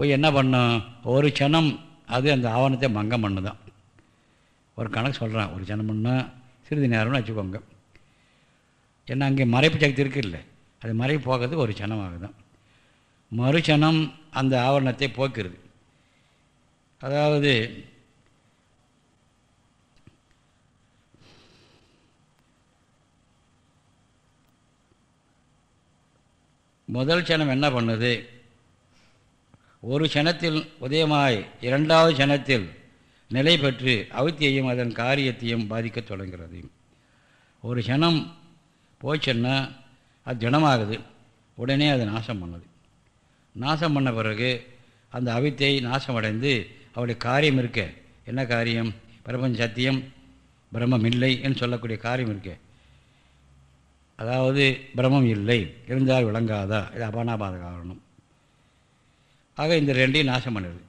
போய் என்ன பண்ணும் ஒரு க்ஷணம். அது அந்த ஆவணத்தை மங்கம் பண்ணுதான். ஒரு கணக்கு சொல்கிறான் ஒரு க்ஷணம் பண்ணால் சிறிது நேரம்னு வச்சுக்கோங்க. ஏன்னா அங்கே மறைப்பு சக்தி இருக்குல்ல. அது மறைப்பு போகிறதுக்கு ஒரு க்ஷணம் ஆகுதான். மறுச்சனம் அந்த ஆவரணத்தை போக்குறது. அதாவது முதல் சனம் என்ன பண்ணுது? ஒரு க்ஷணத்தில் உதயமாய் இரண்டாவது க்ஷணத்தில் நிலை பெற்று அவித்தியையும் அதன் காரியத்தையும் பாதிக்க தொடங்கிறது ஒரு க்ஷணம் போச்சுன்னா அது தினமாகுது உடனே அது நாசம் பண்ணுது. நாசம் பண்ண பிறகு அந்த அவித்தை நாசமடைந்து அவருடைய காரியம் இருக்க. என்ன காரியம்? பிரபஞ்ச சத்தியம் பிரம்மம் இல்லை என்று சொல்லக்கூடிய காரியம் இருக்கு. அதாவது பிரம்மம் இல்லை. இருந்தால் விளங்காதா? இது அபானாபாத காரணம். ஆக இந்த ரெண்டையும் நாசம் பண்ணுது.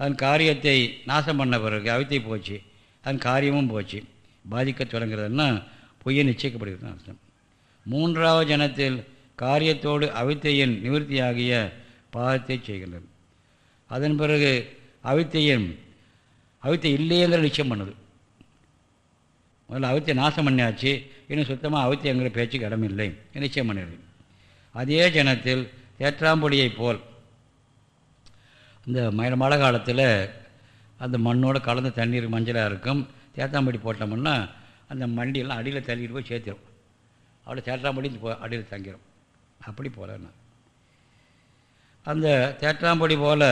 அதன் காரியத்தை நாசம் பண்ண பிறகு அவித்தை போச்சு. அதன் காரியமும் போச்சு. பாதிக்க தொடங்குறதுன்னா பொய்யை நிச்சயிக்கப்படுகிறது அர்த்தம். மூன்றாவது ஜனத்தில் காரியத்தோடு அவித்தையின் நிவர்த்தியாகிய பாதத்தை செய்கின்றது. அதன் பிறகு அவித்தையின் அவித்தை இல்லையங்கிற நிச்சயம் பண்ணுது. முதல்ல அவித்தை நாசம் பண்ணியாச்சு. இன்னும் சுத்தமாக அவித்தைங்கிற பேச்சுக்கு இடமில்லை. நிச்சயம் பண்ணிடுது. அதே ஜனத்தில் தேற்றாம்பொடியைப் போல் இந்த மழை மழை காலத்தில் அந்த மண்ணோடு கலந்த தண்ணீர் மஞ்சளாக இருக்கும். தேத்தாம்படி போட்டோம்னா அந்த மண்டியெல்லாம் அடியில் தள்ளிட்டு போய் சேர்த்திடும் அவ்வளோ தேற்றாம்படி போ அடியில் தங்கிடும் அப்படி போல நான் அந்த தேற்றாம்படி போல்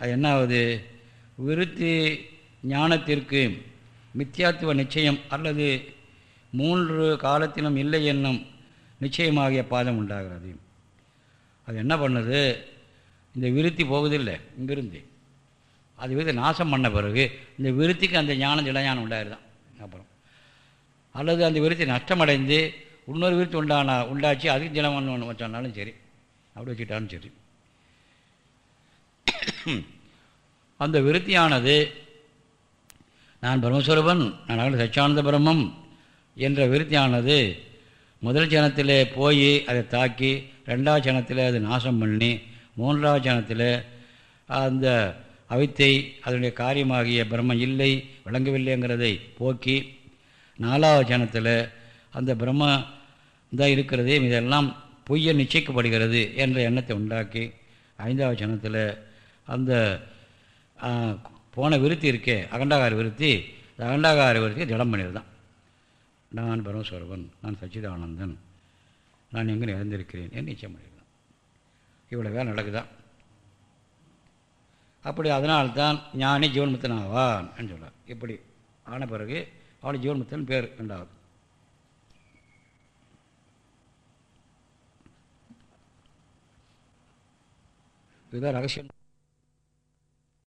அது என்ன ஆகுது? விருத்தி ஞானத்திற்கு மித்தியாத்துவ நிச்சயம் அல்லது மூன்று காலத்திலும் இல்லை என்னும் நிச்சயமாகிய பாதம் உண்டாகிறது. அது என்ன பண்ணுது? இந்த விருத்தி போகுதில்லை இங்கிருந்து. அது விருத்தி நாசம் பண்ண பிறகு இந்த விருத்திக்கு அந்த ஞானம் இளஞானம் உண்டாயிருதான். அப்புறம்? அல்லது அந்த விருத்தி நஷ்டமடைந்து இன்னொரு விருத்தி உண்டானா உண்டாச்சு அதுக்கு தினம் ஒன்று வச்சானாலும் சரி. அப்படி வச்சுக்கிட்டாலும் சரி. அந்த விருத்தியானது நான் பிரம்மஸ்வரூபன் நான் அகல சச்சானந்த பிரம்மம் என்ற விருத்தியானது முதல் ஜனத்தில் போய் அதை தாக்கி ரெண்டாவது ஜனத்தில் அது நாசம் பண்ணி மூன்றாவது ஜனத்தில் அந்த அவித்தை அதனுடைய காரியமாகிய பிரம்மம் இல்லை விளங்கவில்லைங்கிறதை போக்கி நாலாவது ஜனத்தில் அந்த பிரம்ம தான் இருக்கிறது இதெல்லாம் பொய்ய நிச்சயிக்கப்படுகிறது என்ற எண்ணத்தை உண்டாக்கி ஐந்தாவது ஜனத்தில் அந்த போன விருத்தி இருக்கே அகண்டாகார விருத்தி அகண்டாகார விருத்தி திடம் பண்ணியிருந்தான் நான் பரமஸ்வரவன் நான் சச்சிதானந்தன் நான் எங்கே இறந்திருக்கிறேன் என் நிச்சயம் பண்ணியிருக்கேன் இவ்வளோ வேலை நடக்குதான் அப்படி அதனால்தான் ஞானி ஜீவன்முத்தன் ஆவான் சொல்கிறார் இப்படி ஆன பிறகு அவளை ஜீவன்முத்தன் பேர் உண்டாகும் இதுதான் ரகசியம்.